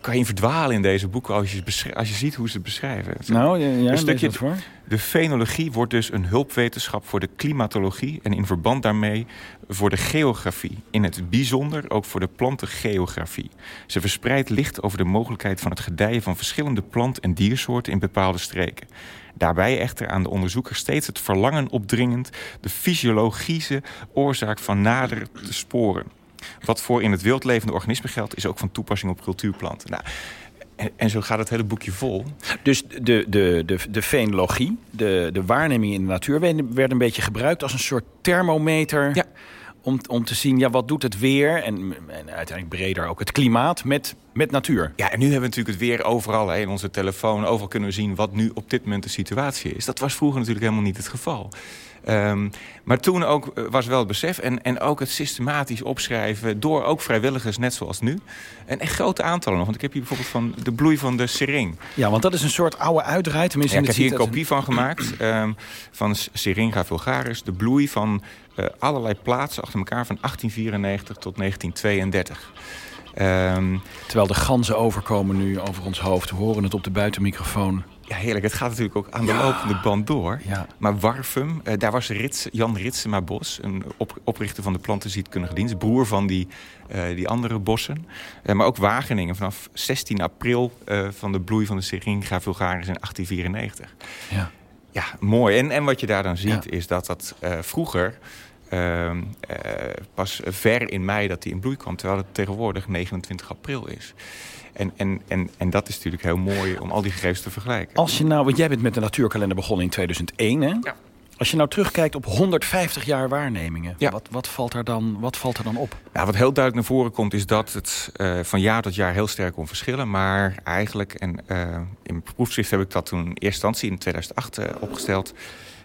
kan je verdwalen in deze boeken als je, als je ziet hoe ze het beschrijven. Nou, ja, ja een stukje, voor. De fenologie wordt dus een hulpwetenschap voor de klimatologie... en in verband daarmee voor de geografie. In het bijzonder ook voor de plantengeografie. Ze verspreidt licht over de mogelijkheid van het gedijen... van verschillende plant- en diersoorten in bepaalde streken. Daarbij echter aan de onderzoeker steeds het verlangen opdringend... de fysiologische oorzaak van nader te sporen. Wat voor in het wild levende organisme geldt... is ook van toepassing op cultuurplanten. Nou, en, en, zo gaat het hele boekje vol. Dus de, de, de, de fenologie, de, de waarneming in de natuur... werd een beetje gebruikt als een soort thermometer... Ja. Om, om te zien, ja, wat doet het weer en, en uiteindelijk breder ook het klimaat met, met natuur. Ja, en nu hebben we natuurlijk het weer overal. Hè, in onze telefoon, overal kunnen we zien wat nu op dit moment de situatie is. Dat was vroeger natuurlijk helemaal niet het geval. Um, maar toen ook uh, was wel het besef en, en ook het systematisch opschrijven... door ook vrijwilligers, net zoals nu. En echt grote aantallen nog. Want ik heb hier bijvoorbeeld van de bloei van de sering. Ja, want dat is een soort oude uitdraai. Tenminste, ja, ik heb hier een kopie van gemaakt. Um, van Syringa vulgaris. De bloei van uh, allerlei plaatsen achter elkaar van 1894 tot 1932. Um, Terwijl de ganzen overkomen nu over ons hoofd. We horen het op de buitenmicrofoon. Ja, heerlijk. Het gaat natuurlijk ook aan de ja. lopende band door. Ja. Maar Warfum, uh, daar was Rits, Jan Ritsema Bos... een op, oprichter van de plantenzietkundige dienst. Broer van die, uh, die andere bossen. Uh, maar ook Wageningen vanaf 16 april... van de bloei van de Syringa vulgaris in 1894. Ja, ja mooi. En, en wat je daar dan ziet ja. is dat dat vroeger... ehm, pas ver in mei dat die in bloei kwam. Terwijl het tegenwoordig 29 april is. En, en, en, en dat is natuurlijk heel mooi om al die gegevens te vergelijken. Als je nou, want jij bent met de natuurkalender begonnen in 2001, hè? Ja. Als je nou terugkijkt op 150 jaar waarnemingen, ja. wat, wat, valt er dan, wat valt er dan op? Ja, wat heel duidelijk naar voren komt is dat het uh, van jaar tot jaar heel sterk kon verschillen. Maar eigenlijk, en uh, in mijn proefschrift heb ik dat toen in eerste instantie in 2008 uh, opgesteld.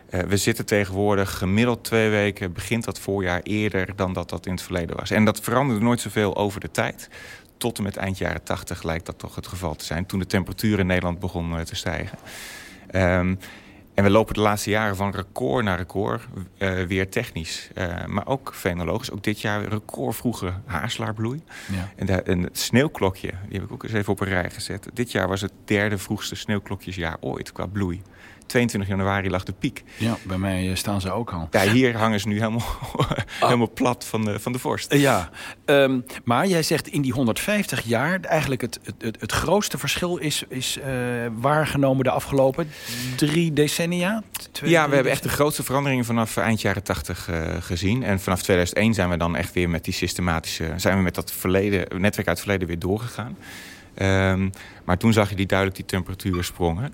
we zitten tegenwoordig gemiddeld twee weken, begint dat voorjaar eerder dan dat dat in het verleden was. En dat veranderde nooit zoveel over de tijd tot en met eind jaren 80 lijkt dat toch het geval te zijn. Toen de temperatuur in Nederland begon te stijgen. Um, en we lopen de laatste jaren van record naar record, uh, weer technisch. Uh, maar ook fenologisch. Ook dit jaar record vroege haarslaarbloei. Ja. En, de, en, het sneeuwklokje, die heb ik ook eens even op een rij gezet. Dit jaar was het derde vroegste sneeuwklokjesjaar ooit qua bloei. 22 januari lag de piek. Ja, bij mij eh, staan ze ook al. Ja, hier hangen ze nu helemaal, helemaal plat van de, van de vorst. Ja, um, maar jij zegt in die 150 jaar... eigenlijk het, het, het grootste verschil is, is uh, waargenomen de afgelopen drie decennia? Twee, ja, we hebben echt de grootste veranderingen vanaf eind jaren 80 uh, gezien. En vanaf 2001 zijn we dan echt weer met die systematische... zijn we met dat verleden, netwerk uit het verleden weer doorgegaan. Um, maar toen zag je die duidelijk die temperatuursprongen.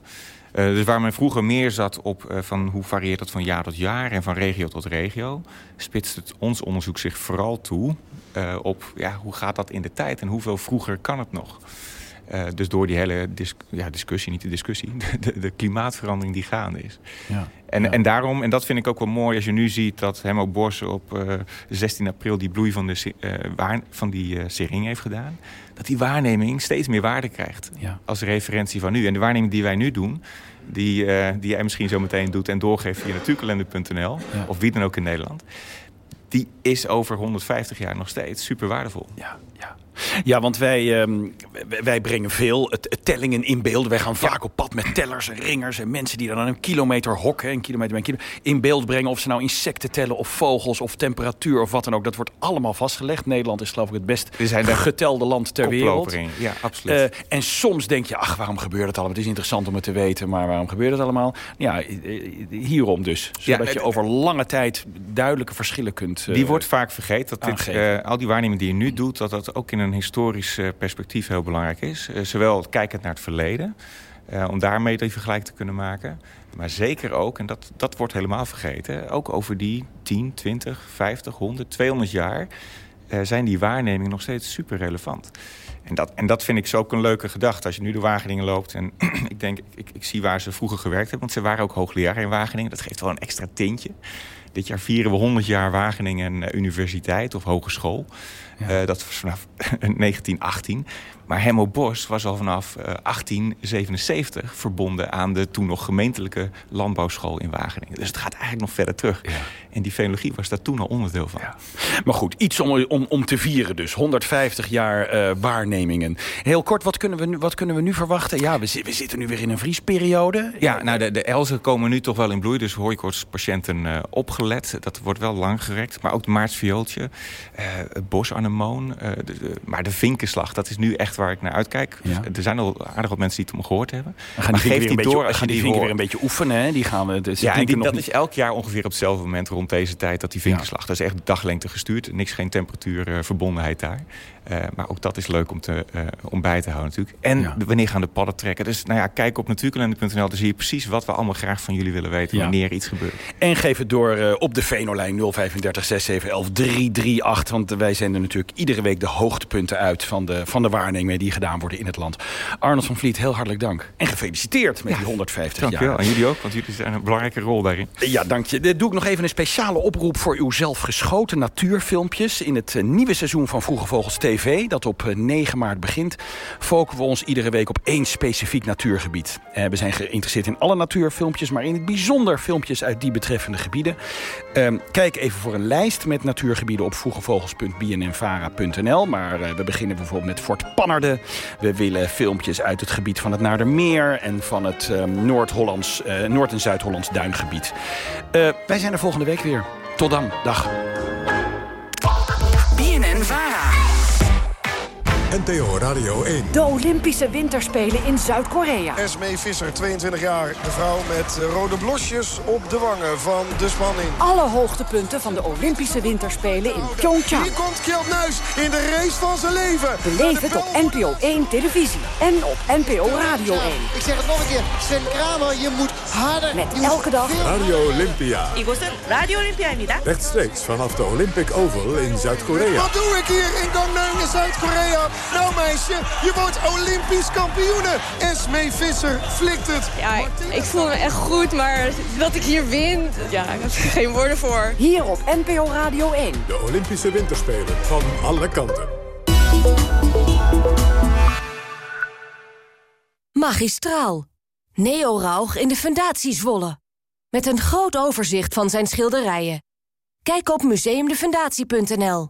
Uh, dus waar men vroeger meer zat op uh, van hoe varieert dat van jaar tot jaar en van regio tot regio, spitst het ons onderzoek zich vooral toe uh, op ja, hoe gaat dat in de tijd en hoeveel vroeger kan het nog. Dus door die hele dis ja, discussie, niet de discussie, de, de, klimaatverandering die gaande is. Ja, en, ja. en daarom, en dat vind ik ook wel mooi als je nu ziet dat Hemmo Bos op 16 april die bloei van, de, waar, van die sering heeft gedaan dat die waarneming steeds meer waarde krijgt ja. als referentie van nu. En de waarneming die wij nu doen, die, die jij misschien zo meteen doet en doorgeeft via natuurkalender.nl, of wie dan ook in Nederland, die is over 150 jaar nog steeds super waardevol. Ja, ja. Want wij, um, wij brengen veel tellingen in beeld. Wij gaan vaak op pad met tellers en ringers en mensen die dan een kilometer hokken, een kilometer bij een kilometer, in beeld brengen. Of ze nou insecten tellen of vogels of temperatuur of wat dan ook. Dat wordt allemaal vastgelegd. Nederland is geloof ik het best getelde land ter wereld. Ja, absoluut. Uh, en soms denk je, ach, waarom gebeurt het allemaal? Het is interessant om het te weten, maar waarom gebeurt het allemaal? Ja, hierom dus. Zodat ja, je over lange tijd duidelijke verschillen kunt uh, Die wordt vaak vergeten. Dat dit, uh, al die waarnemingen die je nu doet, dat dat ook in een historisch perspectief heel belangrijk is. Uh, zowel kijkend naar het verleden, uh, om daarmee die vergelijk te kunnen maken. Maar zeker ook, en dat, dat wordt helemaal vergeten... ook over die 10, 20, 50, 100, 200 jaar... Zijn die waarnemingen nog steeds super relevant. En dat, en dat vind ik zo ook een leuke gedachte. Als je nu de Wageningen loopt en ik denk, ik, ik zie waar ze vroeger gewerkt hebben... want ze waren ook hoogleraar in Wageningen. Dat geeft wel een extra tintje. Dit jaar vieren we 100 jaar Wageningen Universiteit of Hogeschool. Uh, dat was vanaf 1918. Maar Hemmo Bos was al vanaf uh, 1877 verbonden aan de toen nog gemeentelijke landbouwschool in Wageningen. Dus het gaat eigenlijk nog verder terug. Ja. En die fenologie was daar toen al onderdeel van. Ja. Maar goed, iets om, om, om te vieren dus. 150 jaar uh, waarnemingen. Heel kort, wat kunnen, we nu, wat kunnen we nu verwachten? Ja, we, we zitten nu weer in een vriesperiode. Ja, nou de, de elzen komen nu toch wel in bloei. Dus hooikoortspatiënten uh, opgelet. Dat wordt wel lang gerekt. Maar ook de maartsviooltje, uh, het bosanemoon. De, de, maar de vinkenslag, dat is nu echt waar ik naar uitkijk. Ja. Er zijn al aardig wat mensen die het om gehoord hebben. Gaan die weer, die door, beetje, gaan die vinken weer een beetje oefenen. Hè? Die gaan, we, ja, en die, dat niet... is elk jaar ongeveer op hetzelfde moment rond deze tijd dat die vinkenslag. Ja. Dat is echt daglengte gestuurd. Niks, geen temperatuurverbondenheid daar. Uh, maar ook dat is leuk om, te, uh, om bij te houden natuurlijk. En ja. wanneer gaan de padden trekken? Dus nou ja, kijk op natuurkalender.nl. Dan zie je precies wat we allemaal graag van jullie willen weten. Ja. Wanneer iets gebeurt. En geef het door uh, op de Venolijn 035 6711 338. Want wij zenden natuurlijk iedere week de hoogtepunten uit... van de, van de waarnemingen die gedaan worden in het land. Arnold van Vliet, heel hartelijk dank. En gefeliciteerd met ja. die 150 dank jaar. Dank En jullie ook, want jullie zijn een belangrijke rol daarin. Ja, dank je. Dan doe ik nog even een speciale oproep voor uw zelfgeschoten natuurfilmpjes... in het nieuwe seizoen van Vroege Vogels TV... dat op 9 maart begint... focussen we ons iedere week op één specifiek natuurgebied. Uh, we zijn geïnteresseerd in alle natuurfilmpjes... maar in het bijzonder filmpjes uit die betreffende gebieden. Uh, kijk even voor een lijst met natuurgebieden op vroegevogels.bnnvara.nl. Maar uh, we beginnen bijvoorbeeld met Fort Pannerden. We willen filmpjes uit het gebied van het Naardermeer... en van het uh, Noord-Hollands, Noord- en Zuid-Hollands duingebied. Wij zijn er volgende week weer. Tot dan. Dag. NPO Radio 1. De Olympische Winterspelen in Zuid-Korea. Esmee Visser, 22 jaar. De vrouw met eh, rode blosjes op de wangen van de spanning. Alle hoogtepunten van de Olympische Winterspelen in Pyeongchang. Hier komt Kjeld Nuis in de race van zijn leven. Beleef het op NPO 1 televisie en op NPO Radio 1. Ik zeg het nog een keer. Sven Kramer, je moet harder. Met elke dag. Radio Olympia. Igosen Radio Olympia. Rechtstreeks vanaf de Olympic Oval in Zuid-Korea. Wat doe ik hier in Gangneung Zuid-Korea? Nou meisje, je wordt Olympisch kampioene. Esmee Visser flikt het. Ja, ik voel me echt goed, maar dat ik hier win, ja, daar heb ik geen woorden voor. Hier op NPO Radio 1. De Olympische Winterspelen van alle kanten. Magistraal. Neo Rauch in de Fundatie Zwolle. Met een groot overzicht van zijn schilderijen. Kijk op museumdefundatie.nl.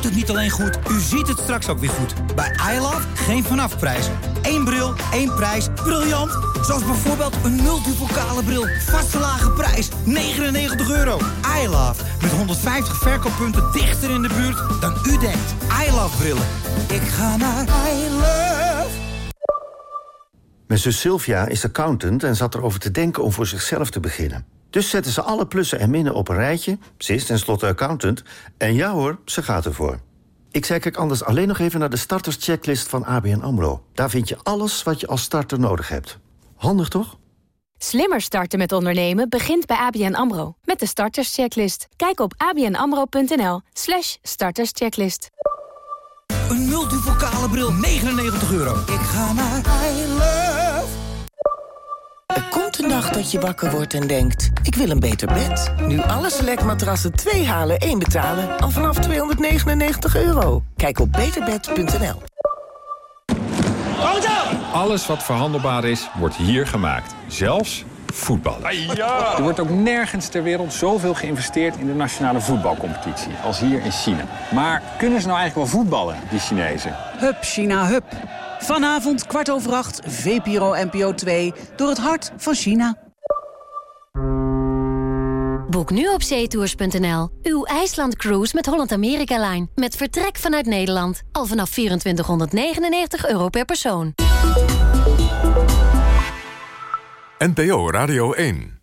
U hoort het niet alleen goed, u ziet het straks ook weer goed. Bij iLove geen vanafprijs. Eén bril, één prijs. Briljant! Zoals bijvoorbeeld een multipokale bril. Vaste lage prijs, 99 euro. iLove, met 150 verkooppunten dichter in de buurt dan u denkt. iLove brillen. Ik ga naar iLove. Mijn zus Sylvia is accountant en zat erover te denken om voor zichzelf te beginnen. Dus zetten ze alle plussen en minnen op een rijtje. Ze is tenslotte accountant. En ja hoor, ze gaat ervoor. Ik zei kijk anders alleen nog even naar de starterschecklist van ABN AMRO. Daar vind je alles wat je als starter nodig hebt. Handig toch? Slimmer starten met ondernemen begint bij ABN AMRO. Met de starterschecklist. Kijk op abnamro.nl slash starterschecklist. Een multipokale bril, 99 euro. Ik ga naar. Er komt een dag dat je wakker wordt en denkt... ik wil een beter bed. Nu alle selectmatrassen 2 halen, 1 betalen... al vanaf 299 euro. Kijk op beterbed.nl. Alles wat verhandelbaar is, wordt hier gemaakt. Zelfs voetballen. Er wordt ook nergens ter wereld zoveel geïnvesteerd in de nationale voetbalcompetitie als hier in China. Maar kunnen ze nou eigenlijk wel voetballen, die Chinezen? Hup, China, hup. Vanavond kwart over acht, VPRO NPO 2, door het hart van China. Boek nu op zeetours.nl uw IJsland cruise met Holland America Line. Met vertrek vanuit Nederland. Al vanaf 2499 euro per persoon. NPO Radio 1.